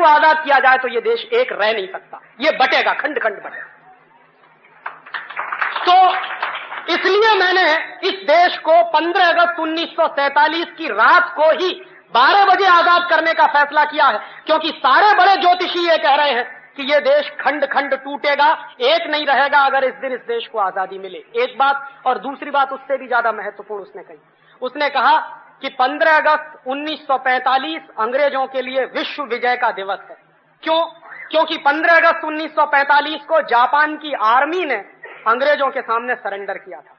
को आज़ाद किया जाए तो ये देश एक रह नहीं सकता। ये बटेगा खंड खंड बटेगा। तो इसलिए मैंने इस देश को 15 अगस्त 1947 की रात को ही 12 बजे आज़ाद करने का फैसला किया है, क्योंकि सारे बड़े ज्योतिषी ये कह रहे हैं कि ये देश खंड खंड टूटेगा, एक नहीं रहेगा अगर इस दिन इस देश को आज़ादी मिले। एक बात और दूसरी बात उससे भी ज़्यादा महत्वपूर्ण उसने कही। उसने कहा कि 15 अगस्त 1945 अंग्रेज़ों के लिए विश्व विजय का दिवस है। क्यों? क्योंकि 15 अगस्त 1945 को जापान की आर्मी ने अंग्रेज़ों के सामने सरेंडर किया था।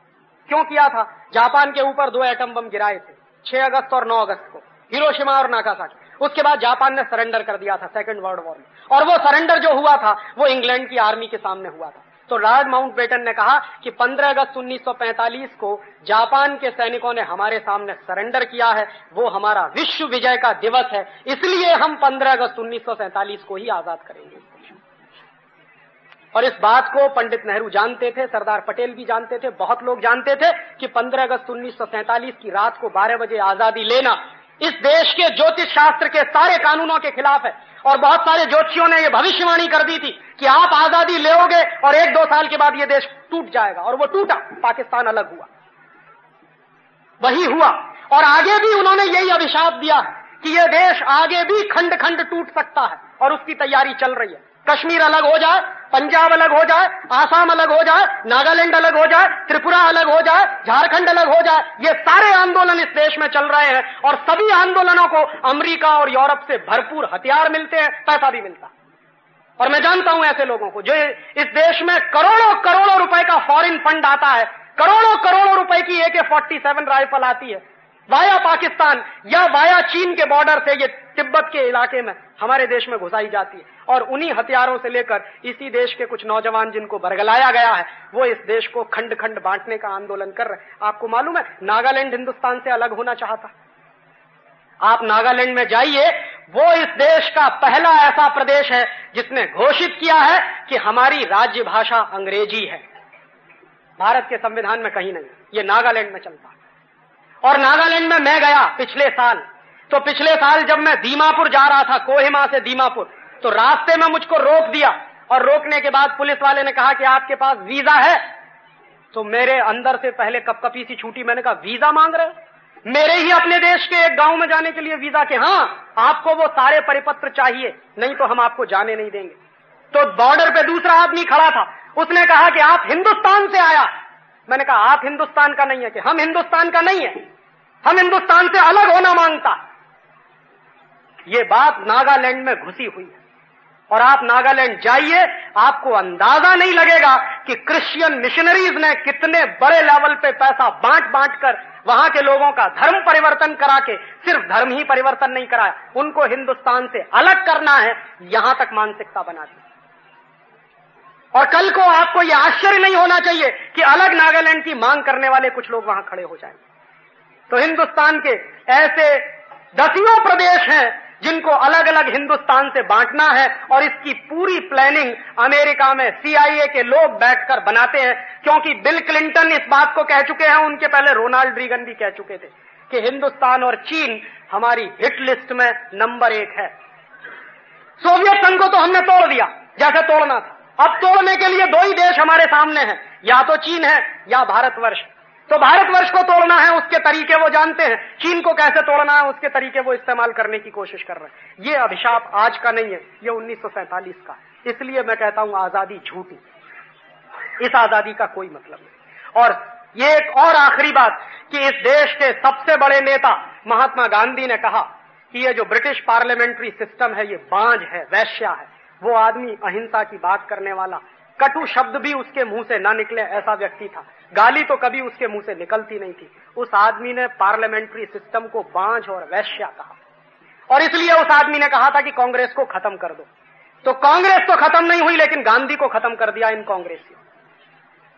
क्यों किया था? जापान के ऊपर दो एटम बम गिराए थे 6 अगस्त और 9 अगस्त को। हिरोशिमा और नागासाकी। उसके बाद जापान ने सरेंडर कर दिया था, सेकेंड वर्ल्ड वॉर में। और वो सरेंडर जो हुआ था, वो इंग्लैंड की आर्मी के सामने हुआ था। तो लॉर्ड माउंट बेटन ने कहा कि 15 अगस्त 1945 को जापान के सैनिकों ने हमारे सामने सरेंडर किया है। वो हमारा विश्व विजय का दिवस है। इसलिए हम 15 अगस्त 1947 को ही आज़ाद करेंगे। और इस बात को पंडित नेहरू जानते थे, सरदार पटेल भी जानते थे, बहुत लोग जानते थे कि 15 अगस्त 1947 की रात को 12 बजे आज़ादी लेना इस देश के ज्योतिष शास्त्र के सारे कानूनों के खिलाफ है। और बहुत सारे ज्योतिषियों ने यह भविष्यवाणी कर दी थी कि आप आज़ादी लेोगे और एक दो साल के बाद यह देश टूट जाएगा। और वो टूटा। पाकिस्तान अलग हुआ। वही हुआ। और आगे भी उन्होंने यही अभिशाप दिया कि यह देश आगे भी खंड खंड टूट सकता है। और उसकी तैयारी चल रही है। कश्मीर अलग हो जाए पंजाब अलग हो जाए, आसाम अलग हो जाए, नागालैंड अलग हो जाए, त्रिपुरा अलग हो जाए, झारखंड अलग हो जाए, ये सारे आंदोलन इस देश में चल रहे हैं और सभी आंदोलनों को अमरीका और यूरोप से भरपूर हथियार मिलते हैं, पैसा भी मिलता और मैं जानता हूँ ऐसे लोगों को, जो इस देश में करोड़ों करोड़ों रुपए का फॉरेन फंड आता है, करोड़ों करोड़ों रुपए की ए के फोर्टी सेवन राइफल आती है। वाया पाकिस्तान या वाया चीन के बॉर्डर से, ये तिब्बत के इलाके में, हमारे देश में घुसाई जाती है। और उन्हीं हथियारों से लेकर इसी देश के कुछ नौजवान जिनको बरगलाया गया है, वो इस देश को खंड खंड बांटने का आंदोलन कर रहे हैं। आपको मालूम है, नागालैंड हिंदुस्तान से अलग होना चाहता। आप नागालैंड में जाइए, वो इस देश का पहला ऐसा प्रदेश है जिसने घोषित किया है कि हमारी राज्य भाषा अंग्रेज़ी है। भारत के संविधान में कहीं नहीं, ये नागालैंड में चलता। और नागालैंड में मैं गया पिछले साल। तो पिछले साल जब मैं दीमापुर जा रहा था, कोहिमा से दीमापुर तो रास्ते में मुझको रोक दिया। और रोकने के बाद पुलिस वाले ने कहा कि आपके पास वीज़ा है। तो मेरे अंदर से पहले कपकपी सी छूटी। मैंने कहा, वीज़ा मांग रहे मेरे ही अपने देश के एक गाँव में जाने के लिए वीज़ा के हाँ आपको वो सारे परिपत्र चाहिए, नहीं तो हम आपको जाने नहीं देंगे। तो बॉर्डर पे दूसरा आदमी खड़ा था। उसने कहा कि आप हिंदुस्तान से आया। मैंने कहा, आप हिंदुस्तान का नहीं है कि हम हिंदुस्तान का नहीं है। हम हिंदुस्तान से अलग होना माँगता ये बात नागालैंड में घुसी हुई है। और आप नागालैंड जाइए, आपको अंदाज़ा नहीं लगेगा कि क्रिश्चियन मिशनरीज ने कितने बड़े लेवल पे पैसा बांट बांट कर वहाँ के लोगों का धर्म परिवर्तन करा के सिर्फ़ धर्म ही परिवर्तन नहीं कराया। उनको हिंदुस्तान से अलग करना है, यहाँ तक मानसिकता बना दी। और कल को आपको यह आश्चर्य नहीं होना चाहिए कि अलग नागालैंड की मांग करने वाले कुछ लोग वहाँ खड़े हो जाएँगे। तो हिंदुस्तान के ऐसे दसियों प्रदेश हैं जिनको अलग अलग हिंदुस्तान से बांटना है और इसकी पूरी प्लानिंग अमेरिका में सीआईए के लोग बैठकर बनाते हैं, क्योंकि बिल क्लिंटन इस बात को कह चुके हैं, उनके पहले रोनाल्ड रीगन भी कह चुके थे कि हिंदुस्तान और चीन हमारी हिट लिस्ट में नंबर एक है। सोवियत संघ को तो हमने तोड़ दिया, जैसे तोड़ना था। अब तोड़ने के लिए दो ही देश हमारे सामने हैं, या तो चीन है, या भारतवर्ष। तो भारतवर्ष को तोड़ना है, उसके तरीके वो जानते हैं। चीन को कैसे तोड़ना है, उसके तरीके वो इस्तेमाल करने की कोशिश कर रहे हैं। ये अभिशाप आज का नहीं है, ये उन्नीस सौ सैंतालीस का इसलिए मैं कहता हूँ, आज़ादी झूठी। इस आज़ादी का कोई मतलब नहीं। और ये एक और आखिरी बात कि इस देश के सबसे बड़े नेता महात्मा गांधी ने कहा कि ये जो ब्रिटिश पार्लियामेंट्री सिस्टम है, ये बांझ है, वैश्या है। वो आदमी अहिंसा की बात करने वाला, कटु शब्द भी उसके मुँह से न निकले ऐसा व्यक्ति था। गाली तो कभी उसके मुँह से निकलती नहीं थी। उस आदमी ने पार्लियामेंट्री सिस्टम को बांझ और वैश्या कहा। और इसलिए उस आदमी ने कहा था कि कांग्रेस को खत्म कर दो। तो कांग्रेस तो खत्म नहीं हुई, लेकिन गांधी को खत्म कर दिया इन कांग्रेसियों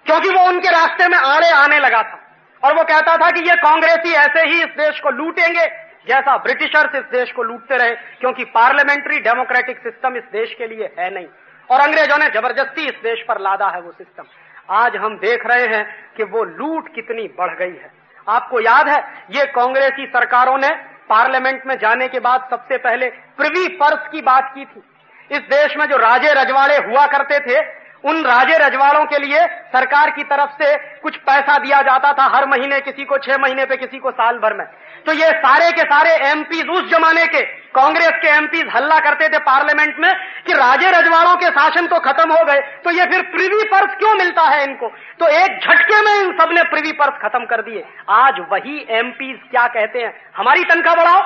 क्योंकि वो उनके रास्ते में आड़े आने लगा था। और वो कहता था कि ये कांग्रेसी ऐसे ही इस देश को लूटेंगे जैसा ब्रिटिशर्स इस देश को लूटते रहे, क्योंकि पार्लियामेंट्री डेमोक्रेटिक सिस्टम इस देश के लिए है नहीं। और अंग्रेज़ों ने ज़बरदस्ती इस देश पर लादा है वो सिस्टम। आज हम देख रहे हैं कि वो लूट कितनी बढ़ गई है। आपको याद है, ये कांग्रेसी सरकारों ने पार्लियामेंट में जाने के बाद सबसे पहले प्रिवी पर्स की बात की थी। इस देश में जो राजे रजवाड़े हुआ करते थे उन राजे रजवाड़ों के लिए सरकार की तरफ़ से कुछ पैसा दिया जाता था हर महीने किसी को, छह महीने पे किसी को साल भर में। तो ये सारे के सारे एमपीज उस जमाने के, कांग्रेस के एमपीज हल्ला करते थे पार्लियामेंट में कि राजे रजवाड़ों के शासन तो खत्म हो गए तो ये फिर प्रिवी पर्स क्यों मिलता है इनको? तो एक झटके में इन सबने प्रिवी पर्स खत्म कर दिए। आज वही एमपीज क्या कहते हैं? हमारी तनख्वाह बढ़ाओ,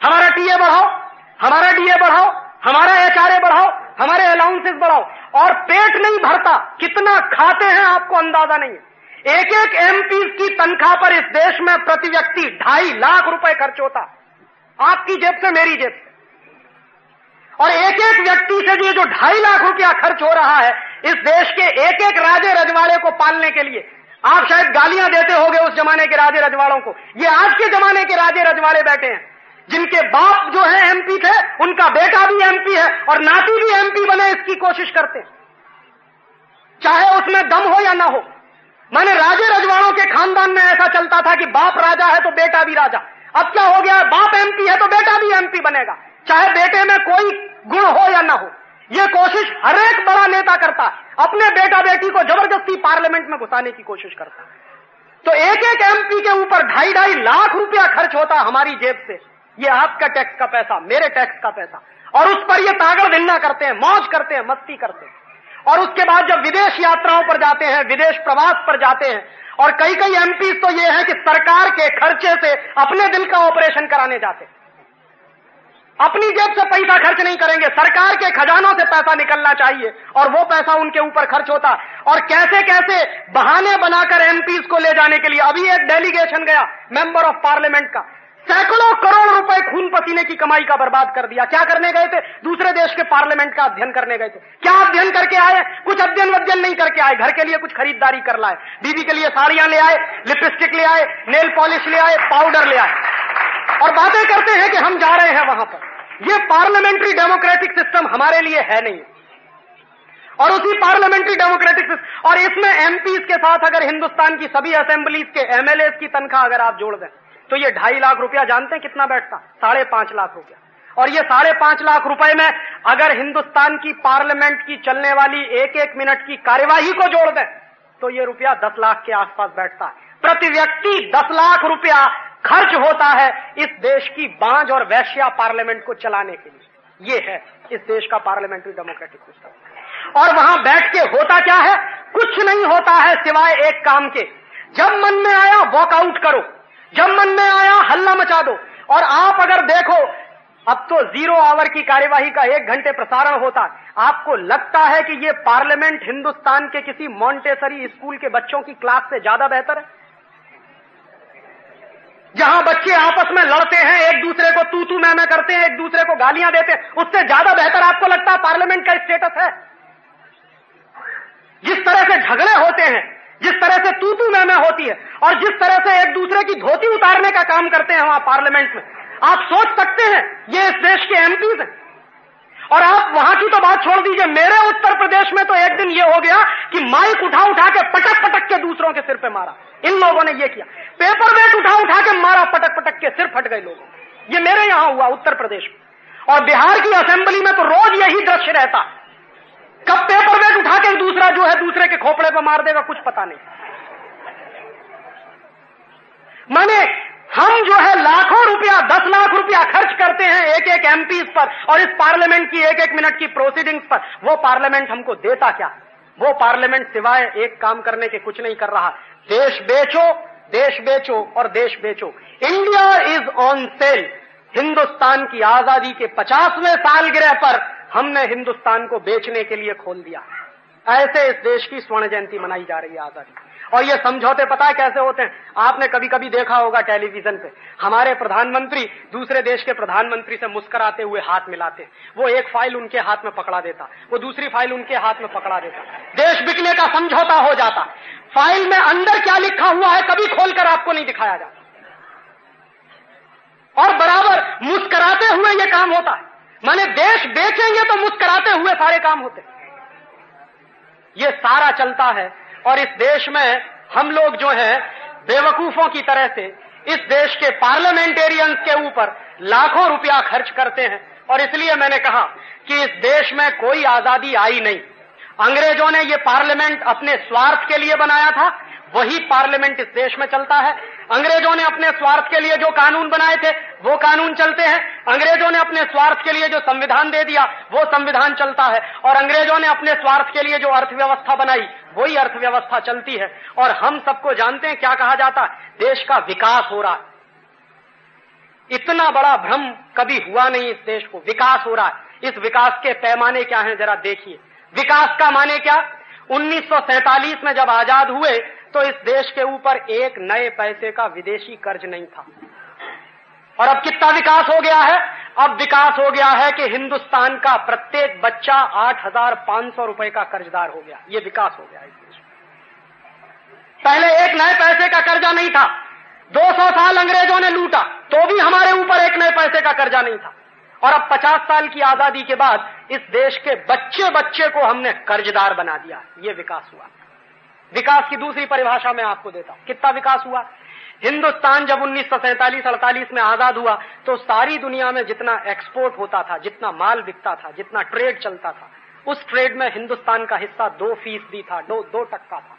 हमारा टीए बढ़ाओ, हमारा डीए बढ़ाओ हमारा एचआरए बढ़ाओ, हमारे अलाउंसेस बढ़ाओ। और पेट नहीं भरता, कितना खाते हैं आपको अंदाज़ा नहीं है। एक एक एमपी की तनख्वाह पर इस देश में प्रति व्यक्ति ढाई लाख रुपए खर्च होता। आपकी जेब से मेरी जेब से। और एक एक व्यक्ति से ये जो ढाई लाख रुपया खर्च हो रहा है, इस देश के एक एक राजे रजवाड़े को पालने के लिए। आप शायद गालियाँ देते होंगे उस जमाने के राजे रजवाड़ों को। ये आज के जमाने के राजे रजवाड़े बैठे हैं। जिनके बाप जो है एमपी थे, उनका बेटा भी एमपी है और नाती भी एमपी बने इसकी कोशिश करते। चाहे उसमें दम हो या ना हो। मैंने राजे रजवाड़ों के खानदान में ऐसा चलता था कि बाप राजा है तो बेटा भी राजा। अब क्या हो गया? बाप एमपी है तो बेटा भी एमपी बनेगा। चाहे बेटे में कोई गुण हो या ना हो। यह कोशिश हर एक बड़ा नेता करता। है अपने बेटा बेटी को ज़बरदस्ती पार्लियामेंट में घुसाने की कोशिश करता। है तो एक एक एमपी के ऊपर ढाई ढाई लाख रुपया खर्च होता हमारी जेब से। ये आपका टैक्स का पैसा, मेरे टैक्स का पैसा। और उस पर ये तागड़ भिन्ना करते हैं, मौज करते हैं, मस्ती करते हैं। और उसके बाद जब विदेश यात्राओं पर जाते हैं, विदेश प्रवास पर जाते हैं, और कई कई एमपी तो ये है कि सरकार के खर्चे से अपने दिल का ऑपरेशन कराने जाते हैं। अपनी जेब से पैसा खर्च नहीं करेंगे, सरकार के खजानों से पैसा निकलना चाहिए, और वो पैसा उनके ऊपर खर्च होता। और कैसे कैसे बहाने बनाकर एमपीज को ले जाने के लिए, अभी एक डेलीगेशन गया मेंबर ऑफ़ पार्लियामेंट का। सैकड़ों करोड़ रुपए खून पसीने की कमाई का बर्बाद कर दिया। क्या करने गए थे? दूसरे देश के पार्लियामेंट का अध्ययन करने गए थे। क्या अध्ययन करके आए? कुछ अध्ययन वध्ययन नहीं करके आए। घर के लिए कुछ खरीदारी कर लाए। दीदी के लिए साड़ियाँ ले आए, लिपस्टिक ले आए, नेल पॉलिश ले आए, पाउडर ले आए। और बातें करते हैं कि हम जा रहे हैं वहाँ पर। यह पार्लियामेंट्री डेमोक्रेटिक सिस्टम हमारे लिए है नहीं। और उसी पार्लियामेंट्री डेमोक्रेटिक और इसमें एमपीज के साथ अगर हिंदुस्तान की सभी असेंबलीज के एमएलए की तनख्वाह अगर आप जोड़ दें तो ये ढाई लाख रुपया जानते हैं कितना बैठता? साढ़े पाँच लाख रुपया और ये साढ़े पाँच लाख रुपए में अगर हिंदुस्तान की पार्लियामेंट की चलने वाली एक एक मिनट की कार्यवाही को जोड़ दें तो ये रुपया दस लाख के आसपास बैठता है। प्रति व्यक्ति दस लाख रुपया खर्च होता है इस देश की बांझ और वैश्या पार्लियामेंट को चलाने के लिए। ये है इस देश का पार्लियामेंट्री डेमोक्रेटिक सिस्टम। और वहाँ बैठ के होता क्या है? कुछ नहीं होता है सिवाय एक काम के। जब मन में आया वॉकआउट करो। जब मन में आया, हल्ला मचा दो। और आप अगर देखो, अब तो ज़ीरो आवर की कार्यवाही का एक घंटे प्रसारण होता। आपको लगता है कि ये पार्लियामेंट हिंदुस्तान के किसी मॉन्टेसरी स्कूल के बच्चों की क्लास से ज़्यादा बेहतर है? जहाँ बच्चे आपस में लड़ते हैं, एक दूसरे को तू तू मैं मैं करते हैं, एक दूसरे को गालियाँ देते हैं, उससे ज़्यादा बेहतर आपको लगता है पार्लियामेंट का स्टेटस है? जिस तरह से झगड़े होते हैं जिस तरह से तू तू मैं मैं होती है, और जिस तरह से एक दूसरे की धोती उतारने का काम करते हैं वहाँ पार्लियामेंट में, आप सोच सकते हैं, ये इस देश के एमपीज हैं। और आप वहाँ की तो बात छोड़ दीजिए, मेरे उत्तर प्रदेश में तो एक दिन ये हो गया कि माइक उठा उठा के पटक पटक के दूसरों के सिर पे मारा। इन लोगों ने ये किया। पेपर वेट उठा उठा के मारा, पटक पटक के सिर फट गए लोग। ये मेरे यहाँ हुआ उत्तर प्रदेश में। और बिहार की असेंबली में तो रोज यही दृश्य रहता। कब पेपर वेट उठा के दूसरा जो है दूसरे के खोपड़े पर मार देगा, कुछ पता नहीं। माने हम जो है लाखों रुपया, दस लाख रुपया खर्च करते हैं एक एक एमपी पर और इस पार्लियामेंट की एक एक मिनट की प्रोसीडिंग्स पर। वो पार्लियामेंट हमको देता क्या? वो पार्लियामेंट सिवाय एक काम करने के कुछ नहीं कर रहा। देश बेचो देश बेचो और देश बेचो। India is on sale Hindustan की आज़ादी के पचासवें सालगिरह पर हमने हिंदुस्तान को बेचने के लिए खोल दिया। ऐसे इस देश की स्वर्ण जयंती मनाई जा रही है आज़ादी। और ये समझौते पता है कैसे होते हैं? आपने कभी कभी देखा होगा टेलीविज़न पे, हमारे प्रधानमंत्री दूसरे देश के प्रधानमंत्री से मुस्कराते हुए हाथ मिलाते वो एक फ़ाइल उनके हाथ में पकड़ा देता, वो दूसरी फ़ाइल उनके हाथ में पकड़ा देता। देश बिकने का समझौता हो जाता। फ़ाइल में अंदर क्या लिखा हुआ है कभी खोलकर आपको नहीं दिखाया जाता। और बराबर मुस्कराते हुए ये काम होता है। माने देश बेचेंगे तो मुस्कराते हुए सारे काम होते। ये सारा चलता है और इस देश में हम लोग जो है, बेवकूफों की तरह से इस देश के पार्लियामेंटेरियंस के ऊपर लाखों रुपया खर्च करते हैं। और इसलिए मैंने कहा कि इस देश में कोई आज़ादी आई नहीं। अंग्रेज़ों ने ये पार्लियामेंट अपने स्वार्थ के लिए बनाया था वही पार्लियामेंट इस देश में चलता है। अंग्रेज़ों ने अपने स्वार्थ के लिए जो कानून बनाए थे, वो कानून चलते हैं। अंग्रेज़ों ने अपने स्वार्थ के लिए जो संविधान दे दिया, वो संविधान चलता है। और अंग्रेज़ों ने अपने स्वार्थ के लिए जो अर्थव्यवस्था बनाई, वही अर्थव्यवस्था चलती है। और हम सबको जानते हैं क्या कहा जाता है? देश का विकास हो रहा है। इतना बड़ा भ्रम कभी हुआ नहीं इस देश को। विकास हो रहा है। इस विकास के पैमाने क्या हैं? जरा देखिए। विकास का माने क्या? 1947 में जब आज़ाद हुए तो इस देश के ऊपर एक नए पैसे का विदेशी कर्ज नहीं था। और अब कितना विकास हो गया है? अब विकास हो गया है कि हिंदुस्तान का प्रत्येक बच्चा आठ हज़ार पाँच सौ रुपए का कर्जदार हो गया। ये विकास हो गया इस देश पहले एक नए पैसे का कर्जा नहीं था। 200 साल अंग्रेज़ों ने लूटा तो भी हमारे ऊपर एक नए पैसे का कर्जा नहीं था। और अब 50 साल की आज़ादी के बाद इस देश के बच्चे बच्चे को हमने कर्जदार बना दिया। ये विकास हुआ। विकास की दूसरी परिभाषा मैं आपको देता हूँ। कितना विकास हुआ? हिंदुस्तान जब उन्नीस सौ सैंतालीस, अड़तालीस में आज़ाद हुआ तो सारी दुनिया में जितना एक्सपोर्ट होता था, जितना माल बिकता था, जितना ट्रेड चलता था, उस ट्रेड में हिंदुस्तान का हिस्सा दो फ़ीसदी था, दो दो टक्का था।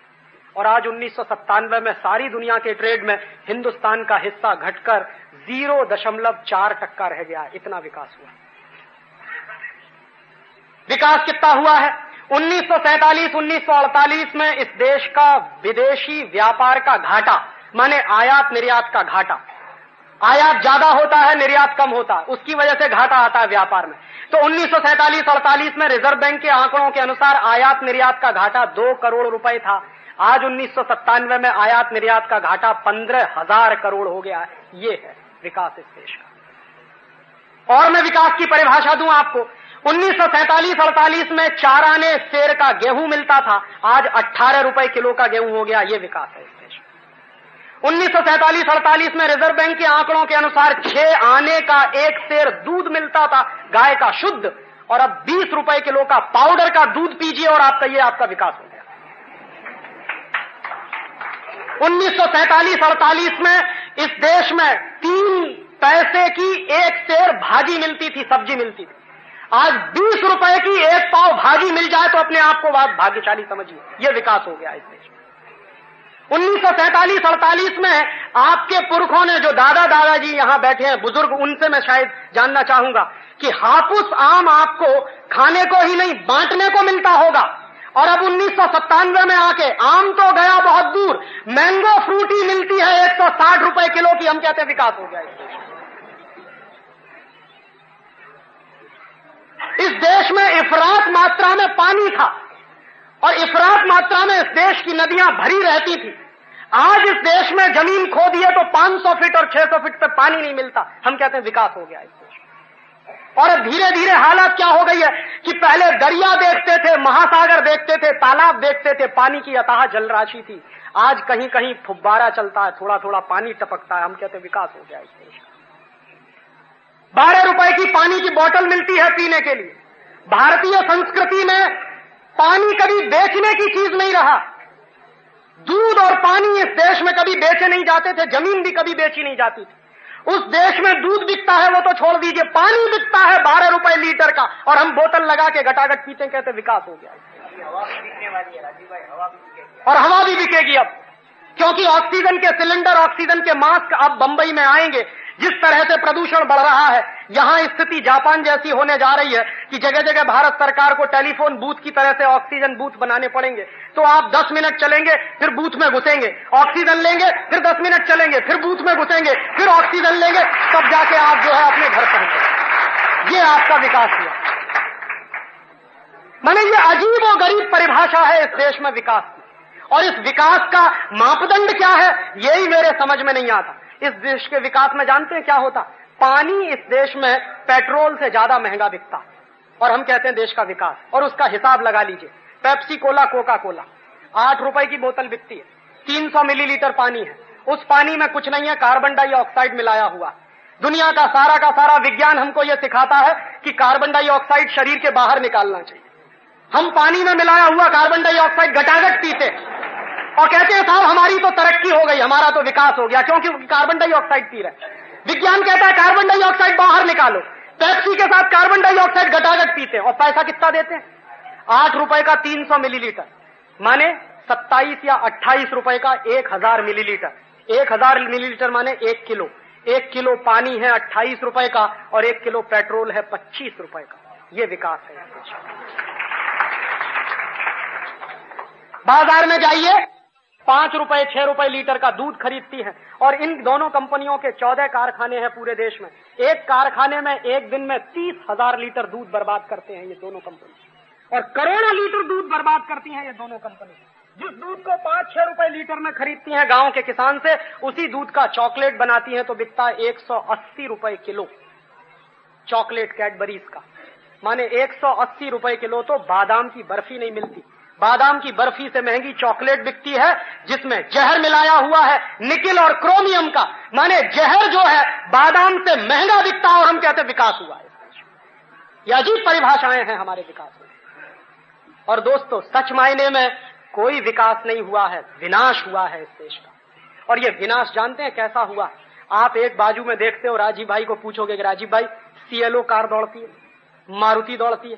और आज उन्नीस सौ सत्तानवे में सारी दुनिया के ट्रेड में हिंदुस्तान का हिस्सा घटकर ज़ीरो दशमलव चार टक्का रह गया, इतना विकास हुआ। विकास कितना हुआ है? उन्नीस सौ में इस देश का विदेशी व्यापार का घाटा, माने आयात निर्यात का घाटा। आयात ज़्यादा होता है, निर्यात कम होता है, उसकी वजह से घाटा आता है व्यापार में। तो उन्नीस सौ में रिज़र्व बैंक के आंकड़ों के अनुसार आयात निर्यात का घाटा दो करोड़ रुपए था। आज उन्नीस सौ सत्तानवे में आयात निर्यात का घाटा पंद्रह हज़ार करोड़ हो गया है। ये है विकास इस देश का। और मैं विकास की परिभाषा दूँ आपको। उन्नीस सौ सैतालीस अड़तालीस में चार आने शेर का गेहूँ मिलता था। आज अट्ठारह रुपए किलो का गेहूँ हो गया, ये विकास है इस देश में। उन्नीस सौ सैतालीस अड़तालीस में रिज़र्व बैंक के आंकड़ों के अनुसार छह आने का एक शेर दूध मिलता था, गाय का शुद्ध, और अब बीस रुपए किलो का पाउडर का दूध पीजिए और आपका, ये आपका विकास हो गया। उन्नीस सौ सैतालीस अड़तालीस में इस देश में तीन पैसे की एक शेर भाजी मिलती थी, सब्ज़ी मिलती थी। आज बीस रुपए की एक पाव भाजी मिल जाए तो अपने आप को बात भाग्यशाली समझिए। यह विकास हो गया इस देश में। उन्नीस सौ सैतालीस अड़तालीस में आपके पुरखों ने, जो दादा दादाजी यहाँ बैठे हैं, बुज़ुर्ग, उनसे मैं शायद जानना चाहूँगा कि हापुस आम आपको खाने को ही नहीं, बांटने को मिलता होगा। और अब उन्नीस सौ सत्तानवे में आके आम तो गया बहुत दूर, मैंगो फ्रूटी मिलती है एक सौ साठ रुपए किलो की, हम कहते हैं विकास हो गया इस देश इस देश में इफरात मात्रा में पानी था और इफरात मात्रा में इस देश की नदियाँ भरी रहती थी। आज इस देश में ज़मीन खो दिए तो 500 फीट और 600 फीट पे पानी नहीं मिलता। हम कहते हैं विकास हो गया इस देश और अब धीरे धीरे हालत क्या हो गई है कि पहले दरिया देखते थे, महासागर देखते थे, तालाब देखते थे, पानी की अतः जलराशि थी। आज कहीं कहीं फुब्बारा चलता है थोड़ा थोड़ा पानी टपकता है। हम कहते हैं विकास हो गया इस देश का बारह रुपए की पानी की बोतल मिलती है पीने के लिए। भारतीय संस्कृति में पानी कभी बेचने की चीज़ नहीं रहा। दूध और पानी इस देश में कभी बेचे नहीं जाते थे, ज़मीन भी कभी बेची नहीं जाती थी। उस देश में दूध बिकता है, वो तो छोड़ दीजिए, पानी बिकता है बारह रुपए लीटर का, और हम बोतल लगा के घटाघट पीते कहते विकास हो गया। और हवा भी बिकेगी अब, क्योंकि ऑक्सीजन के सिलेंडर, ऑक्सीजन के मास्क अब बंबई में आएँगे। जिस तरह से प्रदूषण बढ़ रहा है, यहाँ स्थिति जापान जैसी होने जा रही है कि जगह जगह भारत सरकार को टेलीफोन बूथ की तरह से ऑक्सीजन बूथ बनाने पड़ेंगे। तो आप 10 मिनट चलेंगे, फिर बूथ में घुसेंगे। ऑक्सीजन लेंगे, फिर 10 मिनट चलेंगे, फिर बूथ में घुसेंगे, फिर ऑक्सीजन लेंगे, तब जाके आप जो है अपने घर पहुँचे। ये आपका विकास हुआ। मैंने ये अजीब और गरीब परिभाषा है इस देश में विकास की। और इस विकास का मापदंड क्या है, यही मेरे समझ में नहीं आता। इस देश के विकास में जानते हैं क्या होता? पानी इस देश में पेट्रोल से ज़्यादा महँगा बिकता। और हम कहते हैं देश का विकास। और उसका हिसाब लगा लीजिए। पेप्सी कोला कोका कोला आठ रुपए की बोतल बिकती है। तीन सौ मिलीलीटर पानी है। उस पानी में कुछ नहीं है, कार्बन डाइऑक्साइड मिलाया हुआ। दुनिया का सारा का सारा विज्ञान हमको यह सिखाता है कि कार्बन डाइऑक्साइड शरीर के बाहर निकालना चाहिए। हम पानी में मिलाया हुआ कार्बन डाइऑक्साइड घटाघट पीते और कहते हैं, साहब, हमारी तो तरक्की हो गई, हमारा तो विकास हो गया, क्योंकि कार्बन डाइऑक्साइड पी रहे विज्ञान कहता है कार्बन डाइऑक्साइड बाहर निकालो। पैप्सी के साथ कार्बन डाइऑक्साइड घटाघट पीते हैं। और पैसा कितना देते हैं? आठ रुपए का तीन सौ मिलीलीटर माने सत्ताईस या अट्ठाईस रुपए का एक हज़ार मिलीलीटर एक हज़ार मिलीलीटर माने एक किलो। एक किलो पानी है अट्ठाईस रुपए का और एक किलो पेट्रोल है पच्चीस रुपए का। ये विकास है। बाज़ार में जाइए। पाँच रुपए, छह रुपए लीटर का दूध खरीदती है और इन दोनों कंपनियों के चौदह कारखाने हैं पूरे देश में। एक कारखाने में एक दिन में तीस हज़ार लीटर दूध बर्बाद करते हैं ये दोनों कंपनी। और करोड़ों लीटर दूध बर्बाद करती हैं ये दोनों कंपनी। जिस दूध को पाँच, छह रुपए लीटर में खरीदती हैं गाँव के किसान से, उसी दूध का चॉकलेट बनाती हैं तो बिकता है एक सौ अस्सी रुपए किलो। चॉकलेट कैडबरीज का। माने एक सौ अस्सी रुपए किलो तो बादाम की बर्फ़ी नहीं मिलती। बादाम की बर्फ़ी से महँगी चॉकलेट बिकती है, जिसमें जहर मिलाया हुआ है, निकिल और क्रोमियम का। माने जहर जो है, बादाम से महँगा बिकता और हम कहते विकास हुआ है। ये अजीब परिभाषाएँ हैं हमारे विकास में। और दोस्तों, सच मायने में कोई विकास नहीं हुआ है, विनाश हुआ है इस देश का। और ये विनाश जानते हैं कैसा हुआ? आप एक बाजू में देखते हो, राजीव भाई को पूछोगे कि राजीव भाई सीएलओ कार दौड़ती है, मारुति दौड़ती है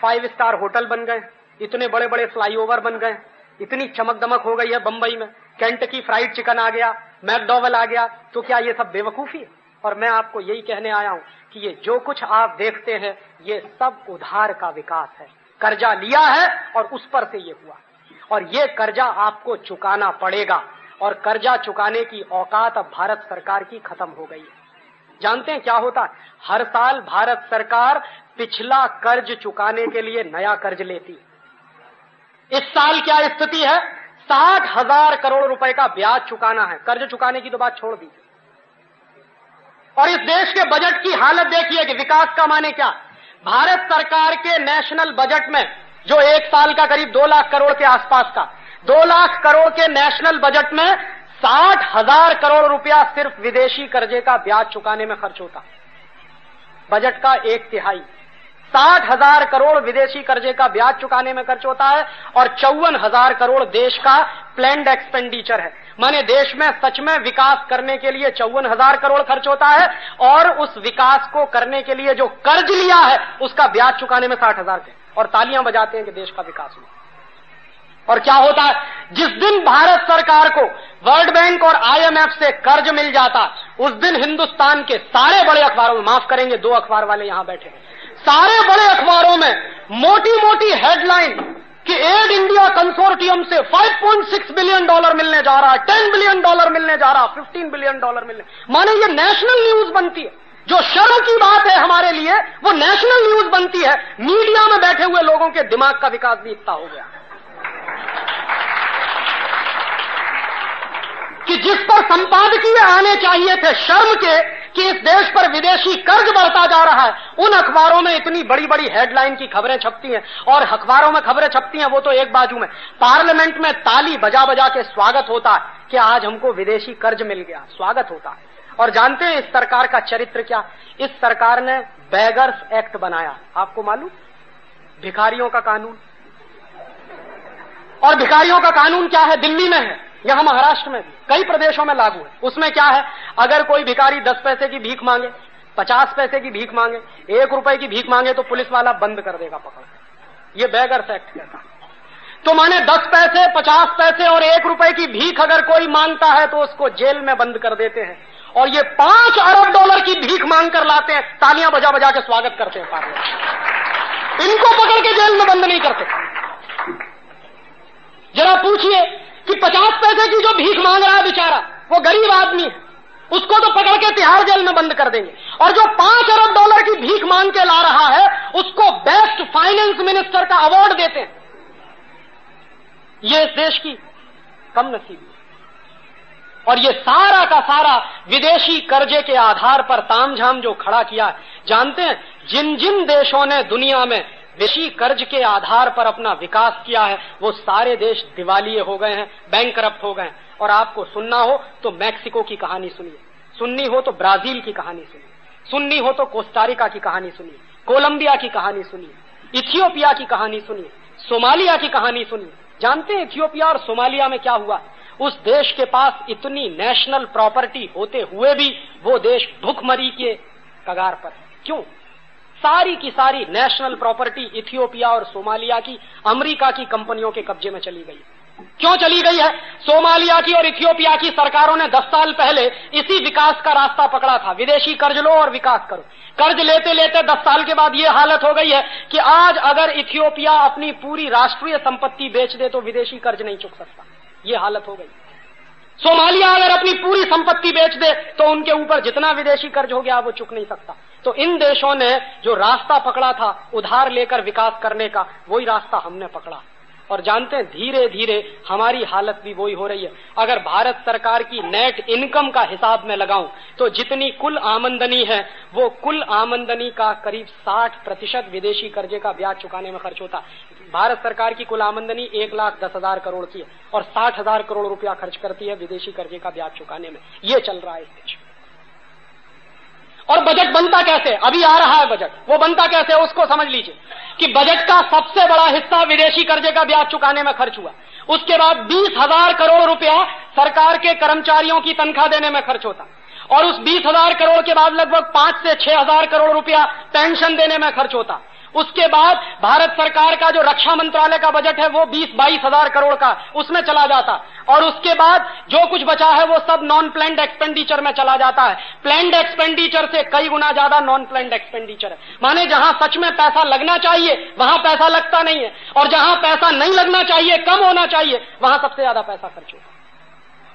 फाइव स्टार होटल बन गए। इतने बड़े बड़े फ्लाईओवर बन गए। इतनी चमक दमक हो गई है बंबई में। कैंट की फ्राइड चिकन आ गया मैकडोवल आ गया। तो क्या ये सब बेवकूफ़ी है? और मैं आपको यही कहने आया हूँ कि ये जो कुछ आप देखते हैं, ये सब उधार का विकास है। कर्जा लिया है और उस पर से ये हुआ। और ये कर्जा आपको चुकाना पड़ेगा। और कर्जा चुकाने की औकात अब भारत सरकार की खत्म हो गई है। जानते हैं क्या होता है? हर साल भारत सरकार पिछला कर्ज चुकाने के लिए नया कर्ज लेती है। इस साल क्या स्थिति है? साठ हज़ार करोड़ रुपए का ब्याज चुकाना है। कर्ज चुकाने की तो बात छोड़ दी और इस देश के बजट की हालत देखिए कि विकास का माने क्या। भारत सरकार के नेशनल बजट में, जो एक साल का करीब दो लाख करोड़ के आसपास का, दो लाख करोड़ के नेशनल बजट में साठ हज़ार करोड़ रुपया सिर्फ़ विदेशी कर्जे का ब्याज चुकाने में खर्च होता। बजट का एक तिहाई। साठ हज़ार करोड़ विदेशी कर्जे का ब्याज चुकाने में खर्च होता है और चौवन हज़ार करोड़ देश का प्लैंड एक्सपेंडिचर है। माने देश में सच में विकास करने के लिए चौवन हज़ार करोड़ खर्च होता है और उस विकास को करने के लिए जो कर्ज लिया है, उसका ब्याज चुकाने में साठ हज़ार और तालियाँ बजाते हैं कि देश का विकास हुआ और क्या होता है? जिस दिन भारत सरकार को वर्ल्ड बैंक और आईएमएफ से कर्ज मिल जाता, उस दिन हिंदुस्तान के सारे बड़े अखबारों में, माफ़ करेंगे, दो अखबार वाले यहाँ बैठे सारे बड़े अखबारों में मोटी मोटी हेडलाइन कि एड इंडिया कंसोर्टियम से 5.6 बिलियन डॉलर मिलने जा रहा है 10 बिलियन डॉलर मिलने जा रहा है 15 बिलियन डॉलर मिलने। माने ये नेशनल न्यूज़ बनती है। जो शर्म की बात है हमारे लिए, वो नेशनल न्यूज़ बनती है। मीडिया में बैठे हुए लोगों के दिमाग का विकास भी इतना हो गया। कि जिस पर संपादकीय आने चाहिए थे शर्म के कि इस देश पर विदेशी कर्ज बढ़ता जा रहा है। उन अखबारों में इतनी बड़ी बड़ी हेडलाइन की खबरें छपती हैं। और अखबारों में खबरें छपती हैं वो तो एक बाजू में। पार्लियामेंट में ताली बजा बजा के स्वागत होता है कि आज हमको विदेशी कर्ज मिल गया। स्वागत होता है। और जानते हैं इस सरकार का चरित्र क्या? इस सरकार ने बैगर्स एक्ट बनाया। आपको मालूम? भिखारियों का कानून। और भिखारियों का कानून क्या है? दिल्ली में है। यहाँ महाराष्ट्र में भी कई प्रदेशों में लागू है। उसमें क्या है? अगर कोई भिखारी दस पैसे की भीख मांगे, पचास पैसे की भीख मांगे, एक रुपए की भीख मांगे तो पुलिस वाला बंद कर देगा पकड़। ये बैगर एक्ट कहता तो माने दस पैसे, पचास पैसे और एक रुपए की भीख अगर कोई माँगता है तो उसको जेल में बंद कर देते हैं। और ये पाँच अरब डॉलर की भीख मांग कर लाते हैं। तालियाँ बजा बजा के स्वागत करते हैं पार्लियामेंट इनको पकड़ के जेल में बंद नहीं करते। जरा पूछिए कि पचास पैसे की जो भीख मांग रहा है बेचारा, वो गरीब आदमी है। उसको तो पकड़ के तिहाड़ जेल में बंद कर देंगे। और जो पाँच अरब डॉलर की भीख मांग के ला रहा है, उसको बेस्ट फाइनेंस मिनिस्टर का अवार्ड देते हैं। ये इस देश की कम नसीबी और ये सारा का सारा विदेशी कर्जे के आधार पर तामझाम जो खड़ा किया जानते हैं, जिन जिन देशों ने दुनिया में विदेशी कर्ज के आधार पर अपना विकास किया है, वो सारे देश दिवालिये हो गए हैं बैंक हो गए हैं। और आपको सुनना हो तो मैक्सिको की कहानी सुनिए। सुननी हो तो ब्राज़ील की कहानी सुनिए। सुननी हो तो कोस्टारिका की कहानी सुनिए। कोलंबिया की कहानी सुनिए। इथियोपिया की कहानी सुनिए। सोमालिया की कहानी सुनिए। जानते हैं इथियोपिया और सोमालिया में क्या हुआ? उस देश के पास इतनी नेशनल प्रॉपर्टी होते हुए भी वो देश भूखमरी के कगार पर क्यों? सारी की सारी नेशनल प्रॉपर्टी इथियोपिया और सोमालिया की, अमेरिका की कंपनियों के कब्जे में चली गई। क्यों चली गई है? सोमालिया की और इथियोपिया की सरकारों ने 10 साल पहले इसी विकास का रास्ता पकड़ा था। विदेशी कर्ज लो और विकास करो। कर्ज लेते लेते 10 साल के बाद ये हालत हो गई है कि आज अगर इथियोपिया अपनी पूरी राष्ट्रीय संपत्ति बेच दे तो विदेशी कर्ज नहीं चुक सकता। ये हालत हो गई। सोमालिया अगर अपनी पूरी संपत्ति बेच दे तो उनके ऊपर जितना विदेशी कर्ज हो गया, वो चुक नहीं सकता। तो इन देशों ने जो रास्ता पकड़ा था, उधार लेकर विकास करने का, वही रास्ता हमने पकड़ा। और जानते हैं धीरे धीरे हमारी हालत भी वही हो रही है। अगर भारत सरकार की नेट इनकम का हिसाब में लगाऊँ तो जितनी कुल आमंदनी है, वो कुल आमंदनी का करीब 60 प्रतिशत विदेशी कर्जे का ब्याज चुकाने में खर्च होता। भारत सरकार की कुल आमंदनी एक लाख दस हज़ार करोड़ की है, और साठ हज़ार करोड़ रुपया खर्च करती है विदेशी कर्जे का ब्याज चुकाने में। ये चल रहा है इस देश और बजट बनता कैसे? अभी आ रहा है बजट। वो बनता कैसे? उसको समझ लीजिए। कि बजट का सबसे बड़ा हिस्सा विदेशी कर्जे का ब्याज चुकाने में खर्च हुआ। उसके बाद बीस हज़ार करोड़ रुपया सरकार के कर्मचारियों की तनख्वाह देने में खर्च होता। और उस बीस हज़ार करोड़ के बाद लगभग पाँच से छह हज़ार करोड़ रुपया पेंशन देने में खर्च होता। उसके बाद भारत सरकार का जो रक्षा मंत्रालय का बजट है वो बीस बाईस हज़ार करोड़ का उसमें चला जाता। और उसके बाद जो कुछ बचा है वो सब नॉन प्लैंड एक्सपेंडिचर में चला जाता है। प्लैंड एक्सपेंडिचर से कई गुना ज़्यादा नॉन प्लैंड एक्सपेंडिचर है। माने जहाँ सच में पैसा लगना चाहिए, वहाँ पैसा लगता नहीं है। और जहाँ पैसा नहीं लगना चाहिए, कम होना चाहिए, वहाँ सबसे ज़्यादा पैसा खर्च होता है।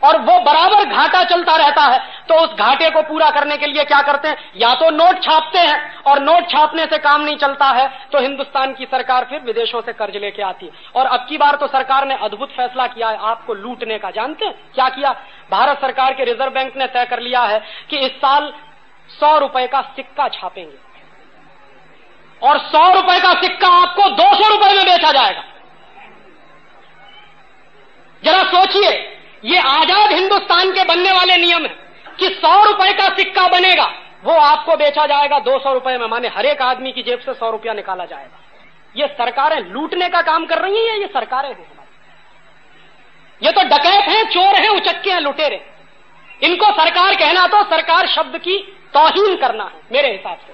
और वो बराबर घाटा चलता रहता है तो उस घाटे को पूरा करने के लिए क्या करते हैं? या तो नोट छापते हैं, और नोट छापने से काम नहीं चलता है तो हिंदुस्तान की सरकार फिर विदेशों से कर्ज लेके आती है। और अब की बार तो सरकार ने अद्भुत फैसला किया है, आपको लूटने का। जानते हैं क्या किया? भारत सरकार के रिज़र्व बैंक ने तय कर लिया है कि इस साल सौ रुपए का सिक्का छापेंगे। और सौ रुपए का सिक्का आपको दो सौ रुपए में बेचा जाएगा। जरा सोचिए ये आज़ाद हिंदुस्तान के बनने वाले नियम है कि सौ रुपए का सिक्का बनेगा, वो आपको बेचा जाएगा दो सौ रुपए में, माने हर एक आदमी की जेब से सौ रुपया निकाला जाएगा। ये सरकारें लूटने का काम कर रही हैं या ये सरकारें हैं ये तो डकैत हैं, चोर हैं, उचक्के हैं, लुटेरे। इनको सरकार कहना तो सरकार शब्द की तोहीन करना है, मेरे हिसाब से।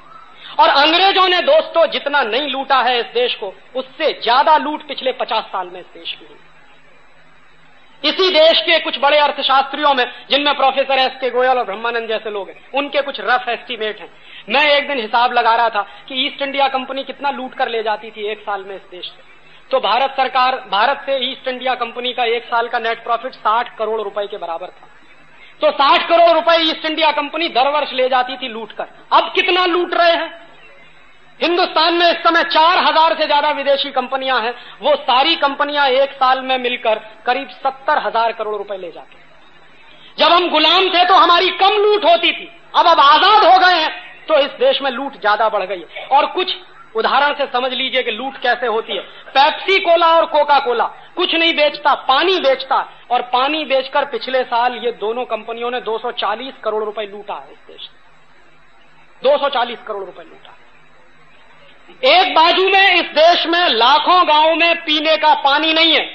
और अंग्रेज़ों ने दोस्तों, जितना नहीं लूटा है इस देश को, उससे ज़्यादा लूट पिछले पचास साल में इस देश की हुई। इसी देश के कुछ बड़े अर्थशास्त्रियों में, जिनमें प्रोफेसर एस के गोयल और ब्रह्मानंद जैसे लोग हैं, उनके कुछ रफ एस्टीमेट हैं। मैं एक दिन हिसाब लगा रहा था कि ईस्ट इंडिया कंपनी कितना लूट कर ले जाती थी एक साल में इस देश से। तो भारत सरकार, भारत से ईस्ट इंडिया कंपनी का एक साल का नेट प्रॉफिट साठ करोड़ रुपए के बराबर था। तो साठ करोड़ रुपए ईस्ट इंडिया कंपनी दर वर्ष ले जाती थी लूट कर। अब कितना लूट रहे हैं? हिंदुस्तान में इस समय चार हज़ार से ज़्यादा विदेशी कंपनियाँ हैं। वो सारी कंपनियाँ एक साल में मिलकर करीब सत्तर हज़ार करोड़ रुपए ले जाती जब हम गुलाम थे तो हमारी कम लूट होती थी। अब अब आज़ाद हो गए हैं तो इस देश में लूट ज़्यादा बढ़ गई है। और कुछ उदाहरण से समझ लीजिए कि लूट कैसे होती है। पैप्सी कोला और कोका कोला कुछ नहीं बेचता, पानी बेचता और पानी बेचकर पिछले साल ये दोनों कंपनियों ने 240 करोड़ रुपए लूटा है इस देश 240 करोड़ रुपए लूटा एक बाजू में इस देश में लाखों गाँवों में पीने का पानी नहीं है।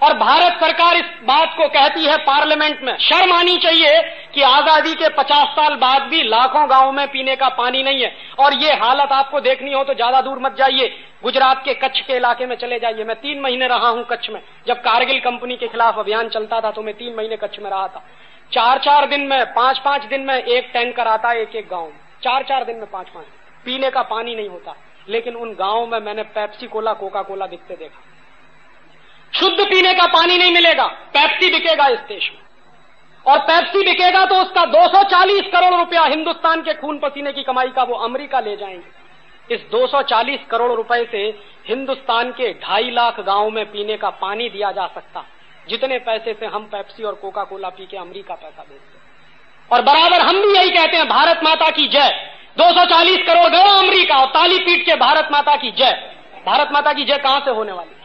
और भारत सरकार इस बात को कहती है पार्लियामेंट में, शर्म आनी चाहिए कि आज़ादी के 50 साल बाद भी लाखों गाँवों में पीने का पानी नहीं है। और ये हालत आपको देखनी हो तो ज़्यादा दूर मत जाइए। गुजरात के कच्छ के इलाके में चले जाइए। मैं तीन महीने रहा हूँ कच्छ में। जब कारगिल कंपनी के खिलाफ अभियान चलता था तो मैं तीन महीने कच्छ में रहा था। चार चार दिन में पाँच पाँच दिन में एक टैंकर आता है एक एक गाँव में। चार चार दिन में पाँच पाँच पीने का पानी नहीं होता। लेकिन उन गाँवों में मैंने पेप्सी कोला कोका कोला बिकते देखा। शुद्ध पीने का पानी नहीं मिलेगा, पेप्सी बिकेगा इस देश में। और पेप्सी बिकेगा तो उसका 240 करोड़ रुपया हिंदुस्तान के खून पसीने की कमाई का वो अमेरिका ले जाएँगे। इस 240 करोड़ रुपए से हिंदुस्तान के ढाई लाख गाँवों में पीने का पानी दिया जा सकता। जितने पैसे से हम पेप्सी और कोका कोला पी के अमरीका पैसा देते और बराबर हम भी यही कहते हैं, भारत माता की जय। 240 करोड़ गया अमरीका और ताली पीट के भारत माता की जय। भारत माता की जय कहाँ से होने वाली?